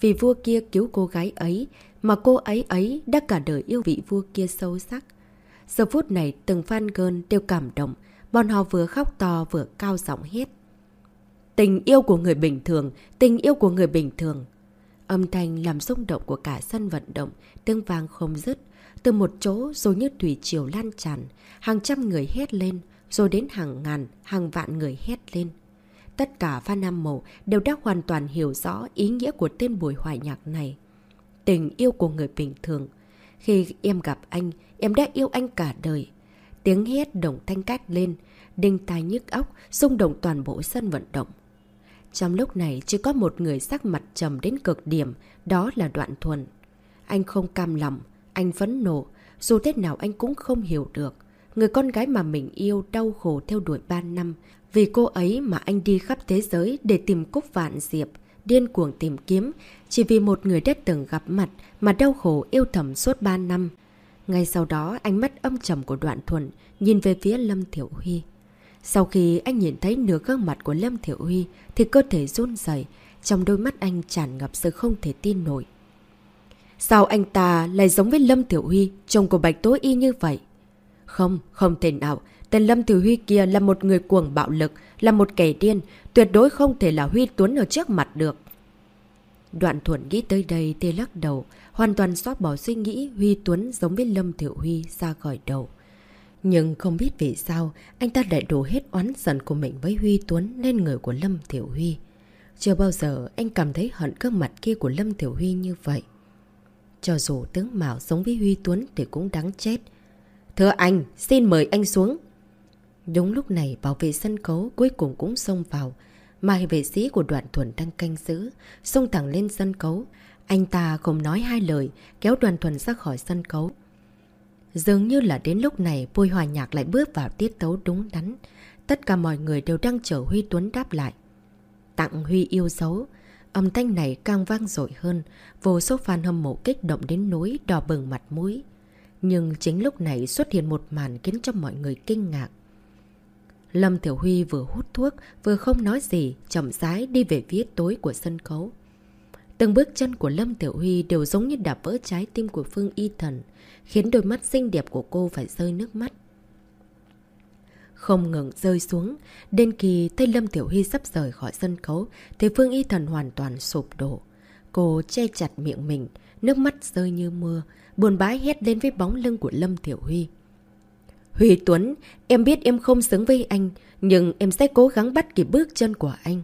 Vì vua kia cứu cô gái ấy mà cô ấy ấy đã cả đời yêu vị vua kia sâu sắc. Giờ phút này từng fan girl đều cảm động. Bọn họ vừa khóc to vừa cao giọng hết. Tình yêu của người bình thường, tình yêu của người bình thường. Âm thanh làm rung động của cả sân vận động, tiếng vang không dứt. Từ một chỗ rồi như thủy triều lan tràn, hàng trăm người hét lên, rồi đến hàng ngàn, hàng vạn người hét lên. Tất cả fan Nam Mộ đều đã hoàn toàn hiểu rõ ý nghĩa của tên buổi hoài nhạc này. Tình yêu của người bình thường. Khi em gặp anh, em đã yêu anh cả đời. Tiếng hét đồng thanh cát lên, đinh tai nhức óc, xung động toàn bộ sân vận động. Trong lúc này chỉ có một người sắc mặt trầm đến cực điểm, đó là đoạn thuần. Anh không cam lòng, anh phấn nộ, dù thế nào anh cũng không hiểu được. Người con gái mà mình yêu đau khổ theo đuổi 3 năm, vì cô ấy mà anh đi khắp thế giới để tìm Cúc Vạn Diệp, điên cuồng tìm kiếm, chỉ vì một người đã từng gặp mặt mà đau khổ yêu thầm suốt 3 năm. Ngay sau đó, ánh mắt âm trầm của đoạn thuần nhìn về phía Lâm Thiểu Huy. Sau khi anh nhìn thấy nửa gương mặt của Lâm Thiểu Huy thì cơ thể run dày, trong đôi mắt anh tràn ngập sự không thể tin nổi. Sao anh ta lại giống với Lâm Tiểu Huy, chồng của Bạch Tố Y như vậy? Không, không thể nào. Tên Lâm Tiểu Huy kia là một người cuồng bạo lực, là một kẻ điên, tuyệt đối không thể là Huy Tuấn ở trước mặt được. Đoạn thuận nghĩ tới đây thì lắc đầu, hoàn toàn xót bỏ suy nghĩ Huy Tuấn giống với Lâm Tiểu Huy ra khỏi đầu. Nhưng không biết vì sao, anh ta lại đổ hết oán giận của mình với Huy Tuấn lên người của Lâm Tiểu Huy. Chưa bao giờ anh cảm thấy hận cơ mặt kia của Lâm Tiểu Huy như vậy. Cho dù tướng Mạo giống với Huy Tuấn thì cũng đáng chết. Thưa anh, xin mời anh xuống. Đúng lúc này bảo vệ sân khấu cuối cùng cũng xông vào. mai vệ sĩ của đoạn thuần đang canh giữ, xông thẳng lên sân khấu. Anh ta không nói hai lời, kéo đoàn thuần ra khỏi sân khấu. Dường như là đến lúc này vui Hòa Nhạc lại bước vào tiết tấu đúng đắn. Tất cả mọi người đều đang chờ Huy Tuấn đáp lại. Tặng Huy yêu dấu. Âm thanh này càng vang dội hơn. Vô số fan hâm mộ kích động đến núi đỏ bừng mặt mũi. Nhưng chính lúc này xuất hiện một màn khiến cho mọi người kinh ngạc. Lâm Tiểu Huy vừa hút thuốc, vừa không nói gì, chậm rãi đi về phía tối của sân khấu. Từng bước chân của Lâm Tiểu Huy đều giống như đạp vỡ trái tim của Phương Y Thần, khiến đôi mắt xinh đẹp của cô phải rơi nước mắt. Không ngừng rơi xuống, đến khi tay Lâm Tiểu Huy sắp rời khỏi sân khấu, thì Phương Y Thần hoàn toàn sụp đổ. Cô che chặt miệng mình, nước mắt rơi như mưa, buồn bãi hét lên với bóng lưng của Lâm Tiểu Huy. Huy Tuấn, em biết em không xứng với anh, nhưng em sẽ cố gắng bắt kịp bước chân của anh.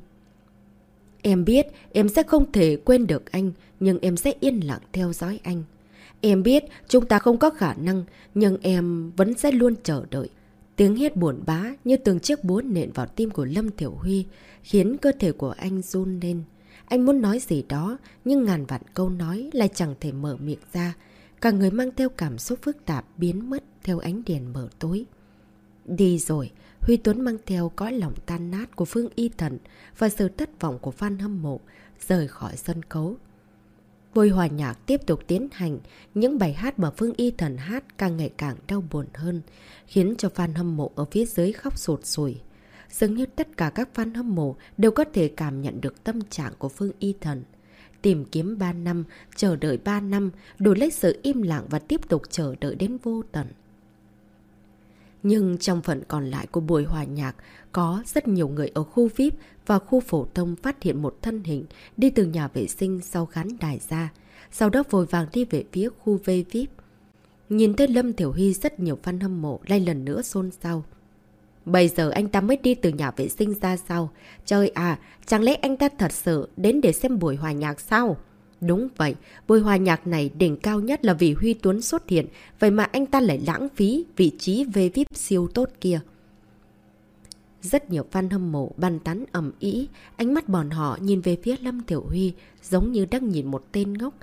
Em biết em sẽ không thể quên được anh, nhưng em sẽ yên lặng theo dõi anh. Em biết chúng ta không có khả năng, nhưng em vẫn sẽ luôn chờ đợi. Tiếng hét buồn bá như từng chiếc búa nện vào tim của Lâm Thiểu Huy, khiến cơ thể của anh run lên. Anh muốn nói gì đó, nhưng ngàn vạn câu nói lại chẳng thể mở miệng ra. Cả người mang theo cảm xúc phức tạp biến mất theo ánh đèn mở tối. Đi rồi, Huy Tuấn mang theo cõi lòng tan nát của Phương Y Thần và sự thất vọng của fan hâm mộ, rời khỏi sân khấu. Buổi hòa nhạc tiếp tục tiến hành, những bài hát mà Phương Y Thần hát càng ngày càng đau buồn hơn, khiến cho fan hâm mộ ở phía dưới khóc sụt sùi. Dường như tất cả các fan hâm mộ đều có thể cảm nhận được tâm trạng của Phương Y Thần. Tìm kiếm 3 năm, chờ đợi 3 năm, đổi lấy sự im lặng và tiếp tục chờ đợi đến vô tận. Nhưng trong phần còn lại của buổi hòa nhạc, có rất nhiều người ở khu VIP và khu phổ thông phát hiện một thân hình đi từ nhà vệ sinh sau khán đài ra, sau đó vội vàng đi về phía khu V VIP. Nhìn thấy Lâm Thiểu Huy rất nhiều fan hâm mộ lại lần nữa xôn xao. Bây giờ anh ta mới đi từ nhà vệ sinh ra sao? Trời à, chẳng lẽ anh ta thật sự đến để xem buổi hòa nhạc sao? Đúng vậy, buổi hòa nhạc này đỉnh cao nhất là vì Huy Tuấn xuất hiện, vậy mà anh ta lại lãng phí vị trí về VIP siêu tốt kia. Rất nhiều fan hâm mộ bàn tán ẩm ý, ánh mắt bọn họ nhìn về phía Lâm Tiểu Huy giống như đang nhìn một tên ngốc.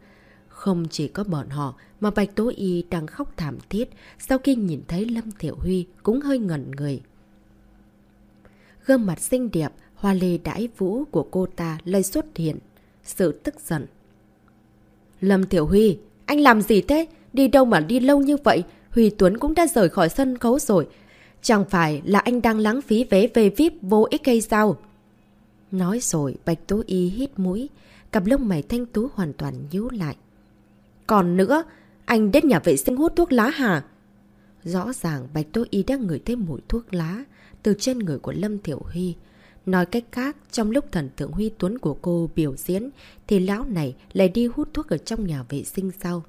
Không chỉ có bọn họ mà Bạch Tố Y đang khóc thảm thiết sau khi nhìn thấy Lâm Tiểu Huy cũng hơi ngẩn người. Gương mặt xinh đẹp, hoa lê đãi vũ của cô ta lại xuất hiện. Sự tức giận. Lâm Tiểu Huy, anh làm gì thế? Đi đâu mà đi lâu như vậy? Huy Tuấn cũng đã rời khỏi sân khấu rồi. Chẳng phải là anh đang lãng phí vé về VIP vô ích hay sao? Nói rồi, Bạch Tố Y hít mũi, cặp lông mày thanh tú hoàn toàn nhíu lại. Còn nữa, anh đến nhà vệ sinh hút thuốc lá hả? Rõ ràng Bạch Tố Y đang ngửi thấy mùi thuốc lá từ trên người của Lâm Thiểu Huy. Nói cách khác, trong lúc thần tượng Huy Tuấn của cô biểu diễn, thì lão này lại đi hút thuốc ở trong nhà vệ sinh sau.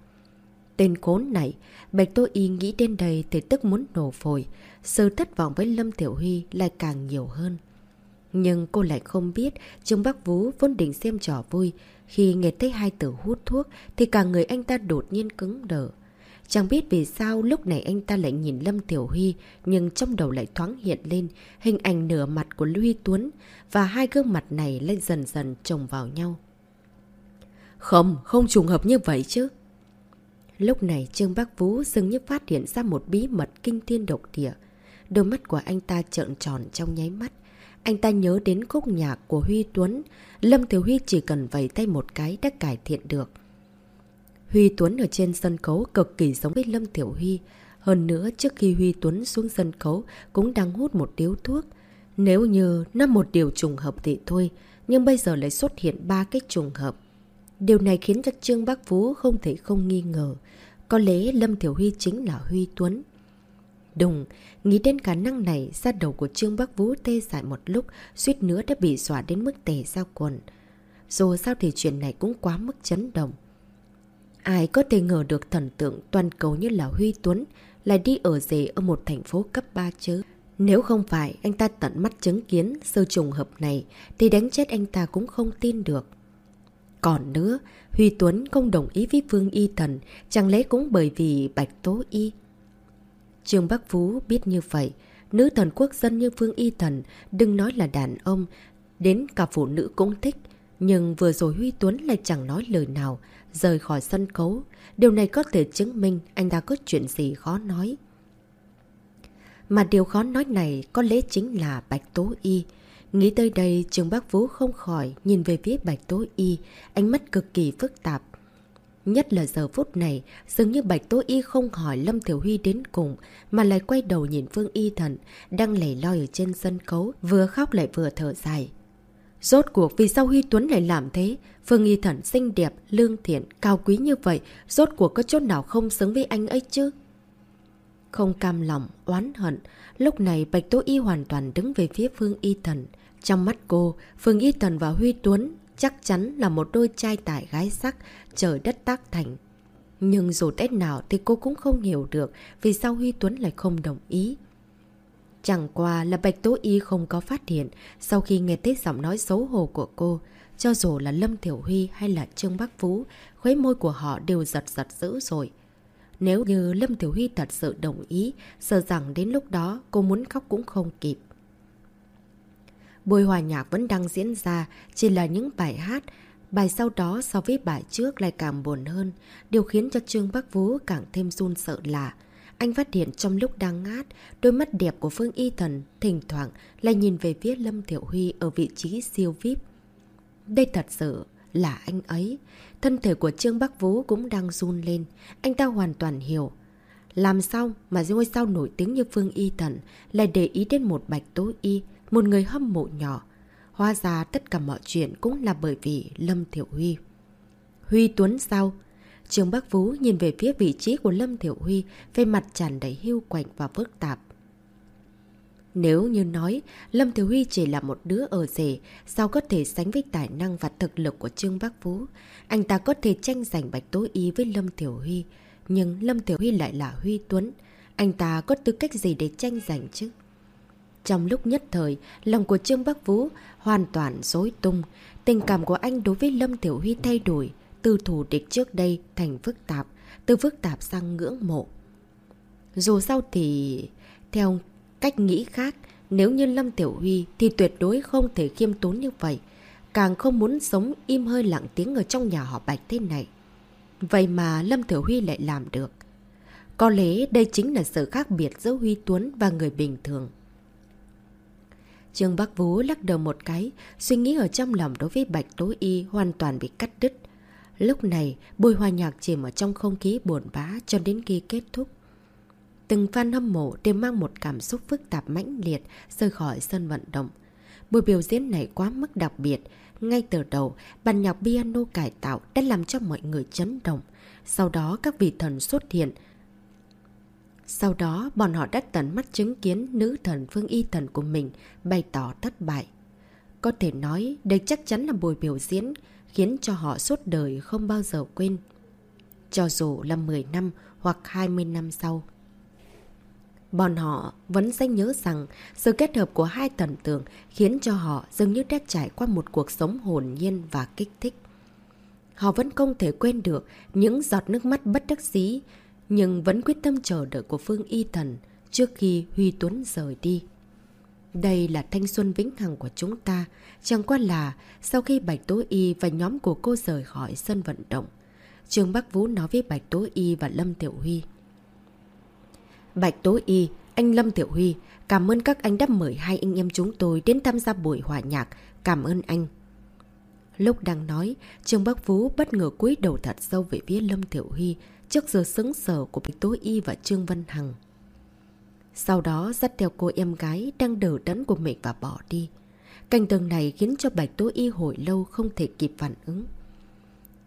Tên khốn này, Bạch Tô Y nghĩ đến đây thì tức muốn nổ phổi, sự thất vọng với Lâm Tiểu Huy lại càng nhiều hơn. Nhưng cô lại không biết Trương Bắc Vũ vốn định xem trò vui. Khi nghe thấy hai tử hút thuốc thì cả người anh ta đột nhiên cứng đờ. Chẳng biết vì sao lúc này anh ta lại nhìn Lâm Tiểu Huy nhưng trong đầu lại thoáng hiện lên hình ảnh nửa mặt của Huy Tuấn và hai gương mặt này lên dần dần chồng vào nhau. Không, không trùng hợp như vậy chứ. Lúc này Trương Bắc Vũ dường như phát hiện ra một bí mật kinh thiên độc địa. Đôi mắt của anh ta trợn tròn trong nháy mắt. Anh ta nhớ đến khúc nhạc của Huy Tuấn. Lâm Tiểu Huy chỉ cần vầy tay một cái đã cải thiện được. Huy Tuấn ở trên sân khấu cực kỳ giống với Lâm Tiểu Huy. Hơn nữa trước khi Huy Tuấn xuống sân khấu cũng đang hút một điếu thuốc. Nếu như nó một điều trùng hợp thì thôi, nhưng bây giờ lại xuất hiện ba cái trùng hợp. Điều này khiến cho Trương Bác Phú không thể không nghi ngờ. Có lẽ Lâm Tiểu Huy chính là Huy Tuấn. Đúng, nghĩ đến khả năng này, ra đầu của Trương Bắc Vũ tê dại một lúc, suýt nữa đã bị xóa đến mức tề ra quần. Dù sao thì chuyện này cũng quá mức chấn động. Ai có thể ngờ được thần tượng toàn cầu như là Huy Tuấn lại đi ở rể ở một thành phố cấp 3 chứ. Nếu không phải anh ta tận mắt chứng kiến sơ trùng hợp này thì đánh chết anh ta cũng không tin được. Còn nữa, Huy Tuấn không đồng ý với Vương Y Thần, chẳng lẽ cũng bởi vì Bạch Tố Y. Trương Bắc Phú biết như vậy, nữ thần quốc dân như Vương Y Thần, đừng nói là đàn ông, đến cả phụ nữ cũng thích. Nhưng vừa rồi Huy Tuấn lại chẳng nói lời nào, rời khỏi sân khấu. Điều này có thể chứng minh anh ta có chuyện gì khó nói. Mà điều khó nói này có lẽ chính là Bạch Tố Y. Nghĩ tới đây, Trường bác Vũ không khỏi nhìn về phía Bạch Tố Y, ánh mắt cực kỳ phức tạp. Nhất là giờ phút này, dường như Bạch Tố Y không hỏi Lâm Thiểu Huy đến cùng, mà lại quay đầu nhìn Phương Y Thần, đang lẻ loi ở trên sân khấu, vừa khóc lại vừa thở dài. Rốt cuộc vì sao Huy Tuấn lại làm thế? Phương Y Thần xinh đẹp, lương thiện, cao quý như vậy, rốt cuộc có chỗ nào không xứng với anh ấy chứ? Không cam lòng, oán hận, lúc này Bạch Tố Y hoàn toàn đứng về phía Phương Y Thần. Trong mắt cô, Phương Y Thần và Huy Tuấn chắc chắn là một đôi trai tải gái sắc, trời đất tác thành. Nhưng dù tết nào thì cô cũng không hiểu được vì sao Huy Tuấn lại không đồng ý. Chẳng qua là Bạch Tố Y không có phát hiện sau khi nghe thấy giọng nói xấu hổ của cô. Cho dù là Lâm Thiểu Huy hay là Trương Bắc Vũ, khuấy môi của họ đều giật giật dữ rồi. Nếu như Lâm Tiểu Huy thật sự đồng ý, sợ rằng đến lúc đó cô muốn khóc cũng không kịp. Buổi hòa nhạc vẫn đang diễn ra, chỉ là những bài hát. Bài sau đó so với bài trước lại càng buồn hơn. Điều khiến cho Trương Bắc Vũ càng thêm run sợ là anh phát hiện trong lúc đang ngát, đôi mắt đẹp của Phương Y Thần thỉnh thoảng lại nhìn về phía Lâm Thiểu Huy ở vị trí siêu VIP. Đây thật sự là anh ấy. Thân thể của Trương Bắc Vũ cũng đang run lên. Anh ta hoàn toàn hiểu. Làm sao mà ngôi sao nổi tiếng như Phương Y Thần lại để ý đến một bạch tố y, một người hâm mộ nhỏ. Hóa ra tất cả mọi chuyện cũng là bởi vì Lâm Thiểu Huy. Huy Tuấn sao? Trương Bắc Vũ nhìn về phía vị trí của Lâm Thiểu Huy, về mặt tràn đầy hưu quạnh và phức tạp. Nếu như nói Lâm Thiếu Huy chỉ là một đứa ở rể, sao có thể sánh với tài năng và thực lực của Trương Bắc Vũ? Anh ta có thể tranh giành bạch tố y với Lâm Tiểu Huy. Nhưng Lâm Tiểu Huy lại là Huy Tuấn. Anh ta có tư cách gì để tranh giành chứ? Trong lúc nhất thời, lòng của Trương Bắc Vũ hoàn toàn dối tung. Tình cảm của anh đối với Lâm Tiểu Huy thay đổi, từ thủ địch trước đây thành phức tạp, từ phức tạp sang ngưỡng mộ. Dù sao thì, theo cách nghĩ khác, nếu như Lâm Tiểu Huy thì tuyệt đối không thể khiêm tốn như vậy. Càng không muốn sống im hơi lặng tiếng ở trong nhà họ Bạch thế này. Vậy mà Lâm Tiểu Huy lại làm được. Có lẽ đây chính là sự khác biệt giữa Huy Tuấn và người bình thường. Trương Bắc Vũ lắc đầu một cái, suy nghĩ ở trong lòng đối với Bạch Tố Y hoàn toàn bị cắt đứt. Lúc này, bùi hoa nhạc chìm ở trong không khí buồn bã cho đến khi kết thúc. Từng fan hâm mộ đều mang một cảm xúc phức tạp mãnh liệt rời khỏi sân vận động. Buổi biểu diễn này quá mức đặc biệt. Ngay từ đầu, bản nhạc piano cải tạo đã làm cho mọi người chấn động. Sau đó các vị thần xuất hiện. Sau đó, bọn họ đã tận mắt chứng kiến nữ thần phương y thần của mình bày tỏ thất bại. Có thể nói, đây chắc chắn là buổi biểu diễn khiến cho họ suốt đời không bao giờ quên. Cho dù là 10 năm hoặc 20 năm sau. Bọn họ vẫn sẽ nhớ rằng sự kết hợp của hai thần tượng khiến cho họ dường như đã trải qua một cuộc sống hồn nhiên và kích thích. Họ vẫn không thể quên được những giọt nước mắt bất đắc dĩ, nhưng vẫn quyết tâm chờ đợi của Phương Y Thần trước khi Huy Tuấn rời đi. Đây là thanh xuân vĩnh hằng của chúng ta, chẳng qua là sau khi Bạch Tố Y và nhóm của cô rời khỏi sân vận động. Trương Bắc Vũ nói với Bạch Tố Y và Lâm Tiểu Huy. Bạch Tố Y, anh Lâm Tiểu Huy, cảm ơn các anh đã mời hai anh em chúng tôi đến tham gia buổi hòa nhạc. Cảm ơn anh. Lúc đang nói, Trương Bắc Vũ bất ngờ cúi đầu thật sâu về phía Lâm Tiểu Huy trước giờ sững sờ của Bạch Tố Y và Trương Vân Hằng. Sau đó dắt theo cô em gái đang đỡ đẫn của mình và bỏ đi. Cảnh tường này khiến cho Bạch Tố Y hồi lâu không thể kịp phản ứng.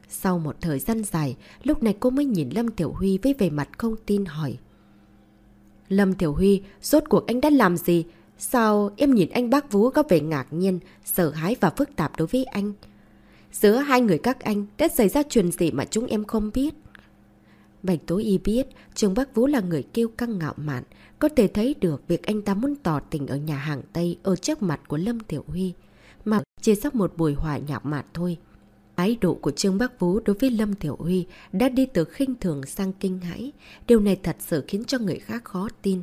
Sau một thời gian dài, lúc này cô mới nhìn Lâm Tiểu Huy với vẻ mặt không tin hỏi. Lâm Tiểu Huy, rốt cuộc anh đã làm gì? Sao em nhìn anh bác Vũ có vẻ ngạc nhiên, sợ hãi và phức tạp đối với anh? Giữa hai người các anh đã xảy ra chuyện gì mà chúng em không biết? Bạch Tố Y biết trương Bắc Vũ là người kêu căng ngạo mạn, có thể thấy được việc anh ta muốn tỏ tình ở nhà hàng Tây ở trước mặt của Lâm Tiểu Huy, mà chỉ sắp một buổi hòa nhạc mạn thôi. Ái độ của Trương Bắc Vũ đối với Lâm Tiểu Huy đã đi từ khinh thường sang kinh hãi. Điều này thật sự khiến cho người khác khó tin.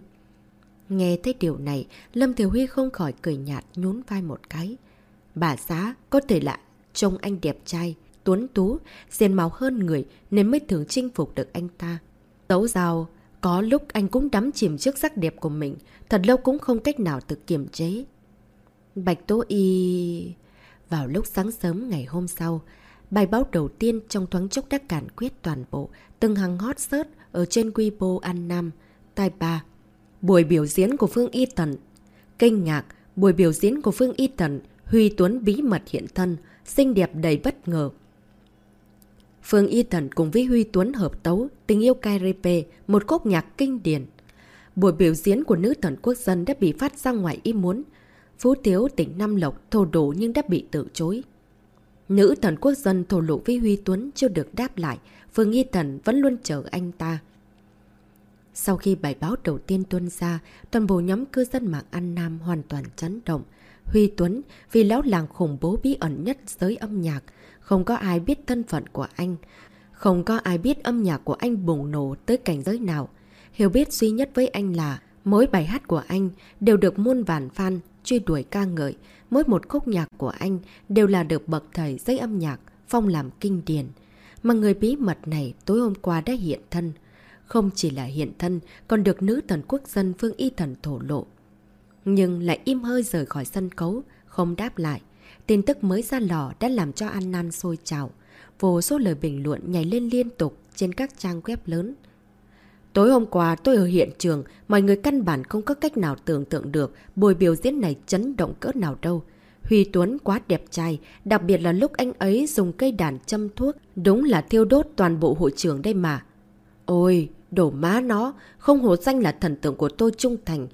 Nghe thấy điều này, Lâm Tiểu Huy không khỏi cười nhạt nhún vai một cái. Bà xã có thể là trông anh đẹp trai, tuấn tú, diên máu hơn người nên mới thường chinh phục được anh ta. Tấu rào, có lúc anh cũng đắm chìm trước sắc đẹp của mình, thật lâu cũng không cách nào tự kiềm chế. Bạch Tố Y... Vào lúc sáng sớm ngày hôm sau, Bài báo đầu tiên trong thoáng chốc đã cản quyết toàn bộ, từng hàng hot search ở trên Weibo An Nam, Tai Ba. Buổi biểu diễn của Phương Y Tần Kinh ngạc, buổi biểu diễn của Phương Y Tần, Huy Tuấn bí mật hiện thân, xinh đẹp đầy bất ngờ. Phương Y Thần cùng với Huy Tuấn hợp tấu Tình yêu Kairepe, một khúc nhạc kinh điển. Buổi biểu diễn của nữ thần quốc dân đã bị phát ra ngoài ý muốn. Phú Thiếu tỉnh Nam Lộc thổ đổ nhưng đã bị từ chối. Nữ thần quốc dân thổ lộ với Huy Tuấn chưa được đáp lại, Phương Y Thần vẫn luôn chờ anh ta. Sau khi bài báo đầu tiên tuân ra, toàn bộ nhóm cư dân mạng An Nam hoàn toàn chấn động. Huy Tuấn vì lão làng khủng bố bí ẩn nhất giới âm nhạc, không có ai biết thân phận của anh. Không có ai biết âm nhạc của anh bùng nổ tới cảnh giới nào. Hiểu biết duy nhất với anh là mỗi bài hát của anh đều được muôn vàn fan truy đuổi ca ngợi, mỗi một khúc nhạc của anh đều là được bậc thầy dây âm nhạc, phong làm kinh điển. Mà người bí mật này tối hôm qua đã hiện thân. Không chỉ là hiện thân, còn được nữ thần quốc dân Phương Y Thần thổ lộ. Nhưng lại im hơi rời khỏi sân khấu, không đáp lại. Tin tức mới ra lò đã làm cho An Nan sôi trào. Vô số lời bình luận nhảy lên liên tục trên các trang web lớn. Tối hôm qua tôi ở hiện trường, mọi người căn bản không có cách nào tưởng tượng được buổi biểu diễn này chấn động cỡ nào đâu. Huy Tuấn quá đẹp trai, đặc biệt là lúc anh ấy dùng cây đàn châm thuốc, đúng là thiêu đốt toàn bộ hội trường đây mà. Ôi, đổ má nó, không hổ danh là thần tượng của tôi trung thành.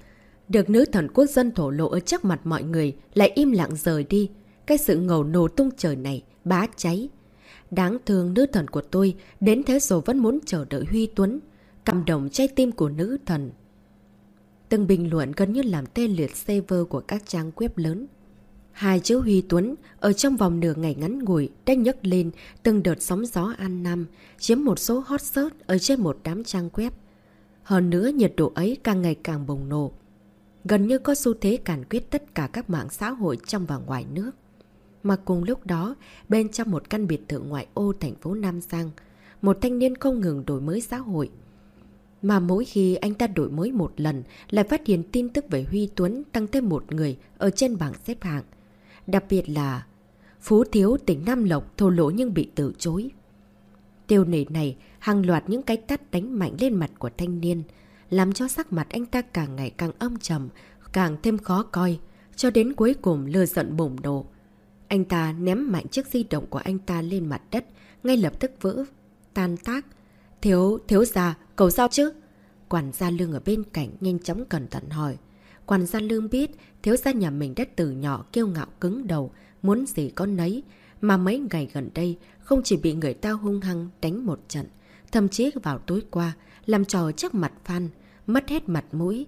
Được nữ thần quốc dân thổ lộ ở trước mặt mọi người, lại im lặng rời đi. Cái sự ngầu nổ tung trời này, bá cháy. Đáng thương nữ thần của tôi, đến thế rồi vẫn muốn chờ đợi Huy Tuấn. Cảm động trái tim của nữ thần. Từng bình luận gần như làm tê liệt saver của các trang web lớn. Hai chữ Huy Tuấn ở trong vòng nửa ngày ngắn ngủi đã nhấc lên từng đợt sóng gió an năm, chiếm một số hot search ở trên một đám trang web. Hơn nữa nhiệt độ ấy càng ngày càng bùng nổ. Gần như có xu thế càn quyết tất cả các mạng xã hội trong và ngoài nước. Mà cùng lúc đó, bên trong một căn biệt thự ngoại ô thành phố Nam Giang, một thanh niên không ngừng đổi mới xã hội. Mà mỗi khi anh ta đổi mới một lần, lại phát hiện tin tức về Huy Tuấn tăng thêm một người ở trên bảng xếp hạng. Đặc biệt là Phú Thiếu tỉnh Nam Lộc thô lỗ nhưng bị từ chối. Tiêu nể này hàng loạt những cái tắt đánh mạnh lên mặt của thanh niên, làm cho sắc mặt anh ta càng ngày càng âm trầm, càng thêm khó coi, cho đến cuối cùng lừa giận bổng nổ. Anh ta ném mạnh chiếc di động của anh ta lên mặt đất, ngay lập tức vỡ, tan tác. Thiếu, thiếu già, cầu sao chứ? Quản gia lương ở bên cạnh nhanh chóng cẩn thận hỏi. Quản gia lương biết thiếu gia nhà mình đất từ nhỏ kiêu ngạo cứng đầu, muốn gì có nấy. Mà mấy ngày gần đây không chỉ bị người ta hung hăng đánh một trận, thậm chí vào tối qua làm trò trước mặt Phan, mất hết mặt mũi.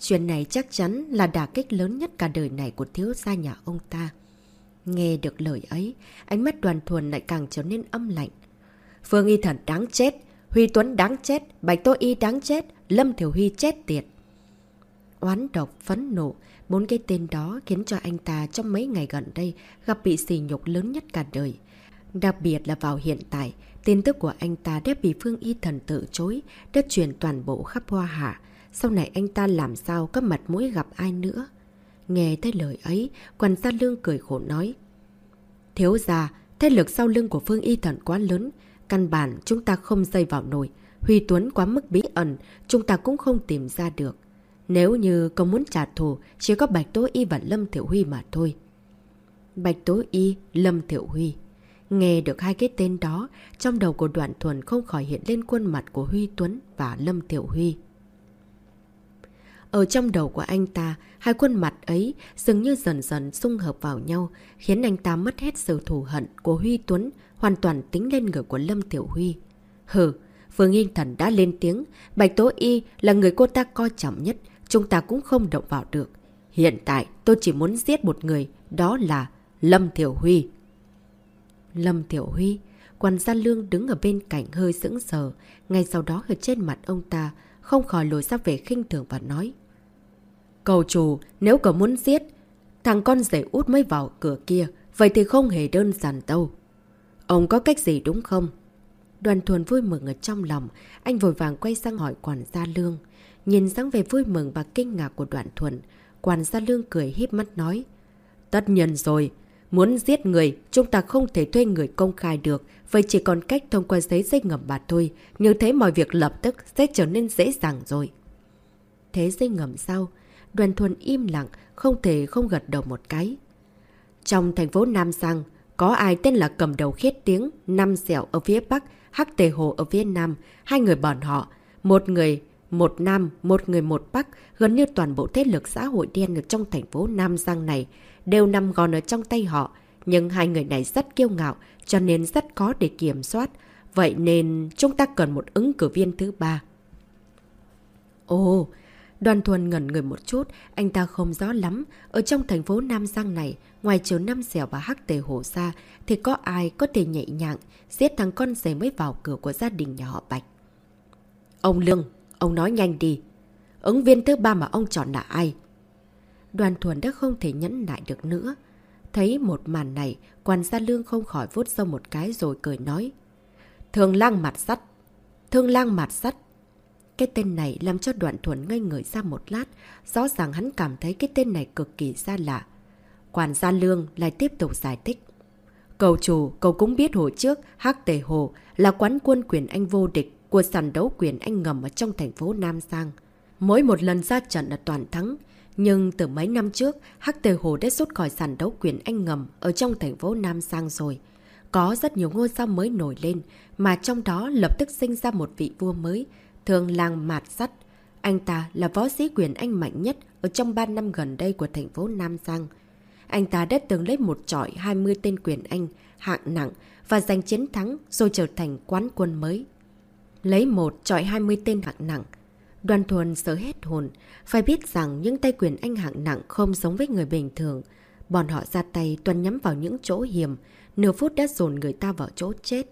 Chuyện này chắc chắn là đả kích lớn nhất cả đời này của thiếu gia nhà ông ta. Nghe được lời ấy, ánh mắt đoàn thuần lại càng trở nên âm lạnh. Phương Y Thần đáng chết, Huy Tuấn đáng chết, Bạch Tô Y đáng chết, Lâm Thiểu Huy chết tiệt. Oán độc, phấn nộ, bốn cái tên đó khiến cho anh ta trong mấy ngày gần đây gặp bị sỉ nhục lớn nhất cả đời. Đặc biệt là vào hiện tại, tin tức của anh ta đã bị Phương Y Thần tự chối, đã truyền toàn bộ khắp hoa hạ. Sau này anh ta làm sao có mặt mũi gặp ai nữa? Nghe thấy lời ấy, quản gia lương cười khổ nói. Thiếu già, thế lực sau lưng của Phương Y Thần quá lớn, căn bản chúng ta không dây vào nổi. Huy Tuấn quá mức bí ẩn, chúng ta cũng không tìm ra được. Nếu như có muốn trả thù, chỉ có Bạch Tố Y và Lâm Thiểu Huy mà thôi. Bạch Tố Y, Lâm Thiểu Huy. Nghe được hai cái tên đó, trong đầu của đoạn thuần không khỏi hiện lên khuôn mặt của Huy Tuấn và Lâm Thiểu Huy. Ở trong đầu của anh ta, hai khuôn mặt ấy dường như dần dần xung hợp vào nhau, khiến anh ta mất hết sự thù hận của Huy Tuấn, hoàn toàn tính lên người của Lâm Tiểu Huy. Hừ, Phương Yên Thần đã lên tiếng, Bạch Tố Y là người cô ta coi trọng nhất, chúng ta cũng không động vào được. Hiện tại tôi chỉ muốn giết một người, đó là Lâm Tiểu Huy. Lâm Tiểu Huy, quan gia lương đứng ở bên cạnh hơi sững sờ, ngay sau đó ở trên mặt ông ta không khỏi lồi ra về khinh thường và nói. Cầu chủ, nếu cậu muốn giết, thằng con rể út mới vào cửa kia, vậy thì không hề đơn giản đâu. Ông có cách gì đúng không? Đoàn thuần vui mừng ở trong lòng, anh vội vàng quay sang hỏi quản gia lương. Nhìn dáng về vui mừng và kinh ngạc của đoàn thuần, quản gia lương cười híp mắt nói. Tất nhiên rồi, muốn giết người, chúng ta không thể thuê người công khai được, vậy chỉ còn cách thông qua giấy dây ngầm bà thôi, như thế mọi việc lập tức sẽ trở nên dễ dàng rồi. Thế dây ngầm sao? Đoàn thuần im lặng, không thể không gật đầu một cái. Trong thành phố Nam Giang, có ai tên là cầm đầu khiết tiếng, năm xẻo ở phía Bắc, Hắc Tề Hồ ở phía Nam, hai người bọn họ, một người một Nam, một người một Bắc, gần như toàn bộ thế lực xã hội đen ở trong thành phố Nam Giang này đều nằm gòn ở trong tay họ. Nhưng hai người này rất kiêu ngạo, cho nên rất khó để kiểm soát. Vậy nên chúng ta cần một ứng cử viên thứ ba. Ồ, Đoàn thuần ngẩn người một chút, anh ta không rõ lắm. Ở trong thành phố Nam Giang này, ngoài chiều năm xẻo và hắc tề hổ ra, thì có ai có thể nhạy nhàng, giết thằng con rể mới vào cửa của gia đình nhà họ Bạch. Ông Lương, ông nói nhanh đi. Ứng viên thứ ba mà ông chọn là ai? Đoàn thuần đã không thể nhẫn lại được nữa. Thấy một màn này, quan gia lương không khỏi vút sâu một cái rồi cười nói. Thường lang mặt sắt. Thương lang mặt sắt. Cái tên này làm cho đoạn thuần ngây người ra một lát, rõ ràng hắn cảm thấy cái tên này cực kỳ xa lạ. Quản gia Lương lại tiếp tục giải thích. Cầu chủ, cậu cũng biết hồi trước Hắc Tề Hồ là quán quân quyền anh vô địch của sàn đấu quyền anh ngầm ở trong thành phố Nam Giang. Mỗi một lần ra trận là toàn thắng, Nhưng từ mấy năm trước, Hắc Tề Hồ đã rút khỏi sàn đấu quyền anh ngầm ở trong thành phố Nam giang rồi. Có rất nhiều ngôi sao mới nổi lên, mà trong đó lập tức sinh ra một vị vua mới, thường làng mạt sắt. Anh ta là võ sĩ quyền anh mạnh nhất ở trong 3 năm gần đây của thành phố Nam Giang. Anh ta đã từng lấy một trọi 20 tên quyền anh, hạng nặng và giành chiến thắng rồi trở thành quán quân mới. Lấy một trọi 20 tên hạng nặng. Đoàn thuần sợ hết hồn, phải biết rằng những tay quyền anh hạng nặng không giống với người bình thường. Bọn họ ra tay tuần nhắm vào những chỗ hiểm, nửa phút đã dồn người ta vào chỗ chết.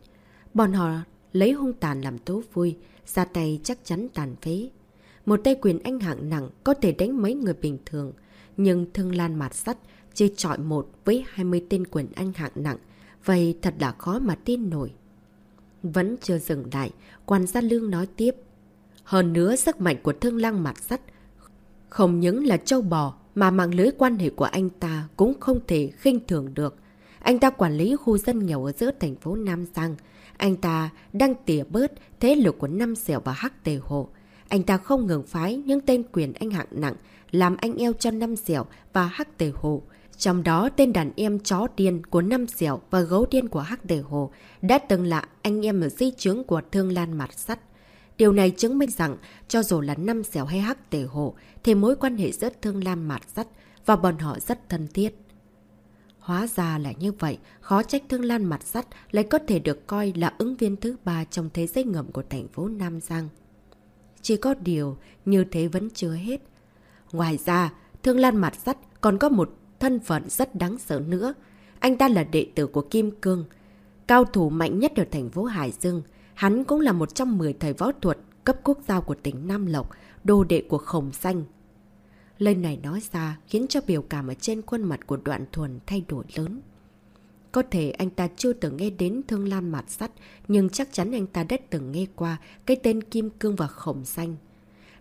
Bọn họ lấy hung tàn làm tố vui, ra tay chắc chắn tàn phế. Một tay quyền anh hạng nặng có thể đánh mấy người bình thường, nhưng thương lan mạt sắt chỉ trọi một với 20 tên quyền anh hạng nặng, vậy thật là khó mà tin nổi. Vẫn chưa dừng lại, quan gia lương nói tiếp. Hơn nữa sức mạnh của thương Lan mạt sắt không những là châu bò mà mạng lưới quan hệ của anh ta cũng không thể khinh thường được. Anh ta quản lý khu dân nghèo ở giữa thành phố Nam Giang. Anh ta đang tỉa bớt thế lực của Năm Xẻo và Hắc Tề Hồ. Anh ta không ngừng phái những tên quyền anh hạng nặng làm anh eo cho Năm Xẻo và Hắc Tề Hồ. Trong đó, tên đàn em chó điên của Năm Xẻo và gấu điên của Hắc Tề Hồ đã từng là anh em ở di chướng của Thương Lan Mạt Sắt. Điều này chứng minh rằng cho dù là Năm Xẻo hay Hắc Tề Hồ, thì mối quan hệ giữa Thương Lan Mạt Sắt và bọn họ rất thân thiết. Hóa ra là như vậy, khó trách Thương Lan mặt sắt lại có thể được coi là ứng viên thứ ba trong thế giới ngầm của thành phố Nam Giang. Chỉ có điều, như thế vẫn chưa hết. Ngoài ra, Thương Lan mặt sắt còn có một thân phận rất đáng sợ nữa. Anh ta là đệ tử của Kim Cương, cao thủ mạnh nhất ở thành phố Hải Dương. Hắn cũng là một trong 10 thầy võ thuật cấp quốc gia của tỉnh Nam Lộc, đô đệ của Khổng Xanh, Lời này nói ra khiến cho biểu cảm ở trên khuôn mặt của đoạn thuần thay đổi lớn. Có thể anh ta chưa từng nghe đến Thương Lan Mạt Sắt, nhưng chắc chắn anh ta đã từng nghe qua cái tên Kim Cương và Khổng Xanh.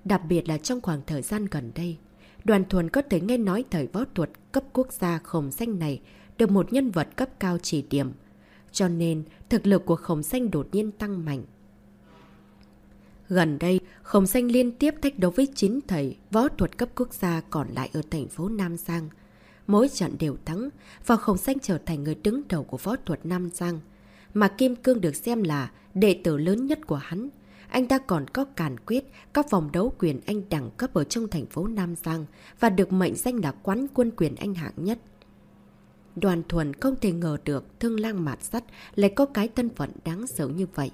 Đặc biệt là trong khoảng thời gian gần đây, đoàn thuần có thể nghe nói thời võ thuật cấp quốc gia Khổng Xanh này được một nhân vật cấp cao chỉ điểm. Cho nên, thực lực của Khổng Xanh đột nhiên tăng mạnh. Gần đây, Khổng Xanh liên tiếp thách đấu với 9 thầy võ thuật cấp quốc gia còn lại ở thành phố Nam Giang. Mỗi trận đều thắng, và Khổng Xanh trở thành người đứng đầu của võ thuật Nam Giang. Mà Kim Cương được xem là đệ tử lớn nhất của hắn. Anh ta còn có càn quyết các vòng đấu quyền anh đẳng cấp ở trong thành phố Nam Giang và được mệnh danh là quán quân quyền anh hạng nhất. Đoàn thuần không thể ngờ được thương lang mạt sắt lại có cái thân phận đáng sợ như vậy.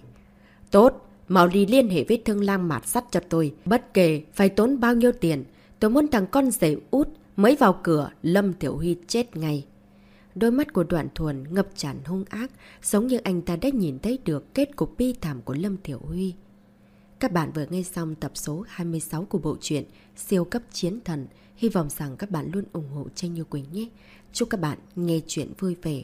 Tốt! Mau đi liên hệ với thương lang mạt sắt cho tôi. Bất kể phải tốn bao nhiêu tiền, tôi muốn thằng con rể út mới vào cửa, Lâm Tiểu Huy chết ngay. Đôi mắt của đoạn thuần ngập tràn hung ác, giống như anh ta đã nhìn thấy được kết cục bi thảm của Lâm Tiểu Huy. Các bạn vừa nghe xong tập số 26 của bộ truyện Siêu cấp chiến thần. Hy vọng rằng các bạn luôn ủng hộ tranh Như Quỳnh nhé. Chúc các bạn nghe chuyện vui vẻ.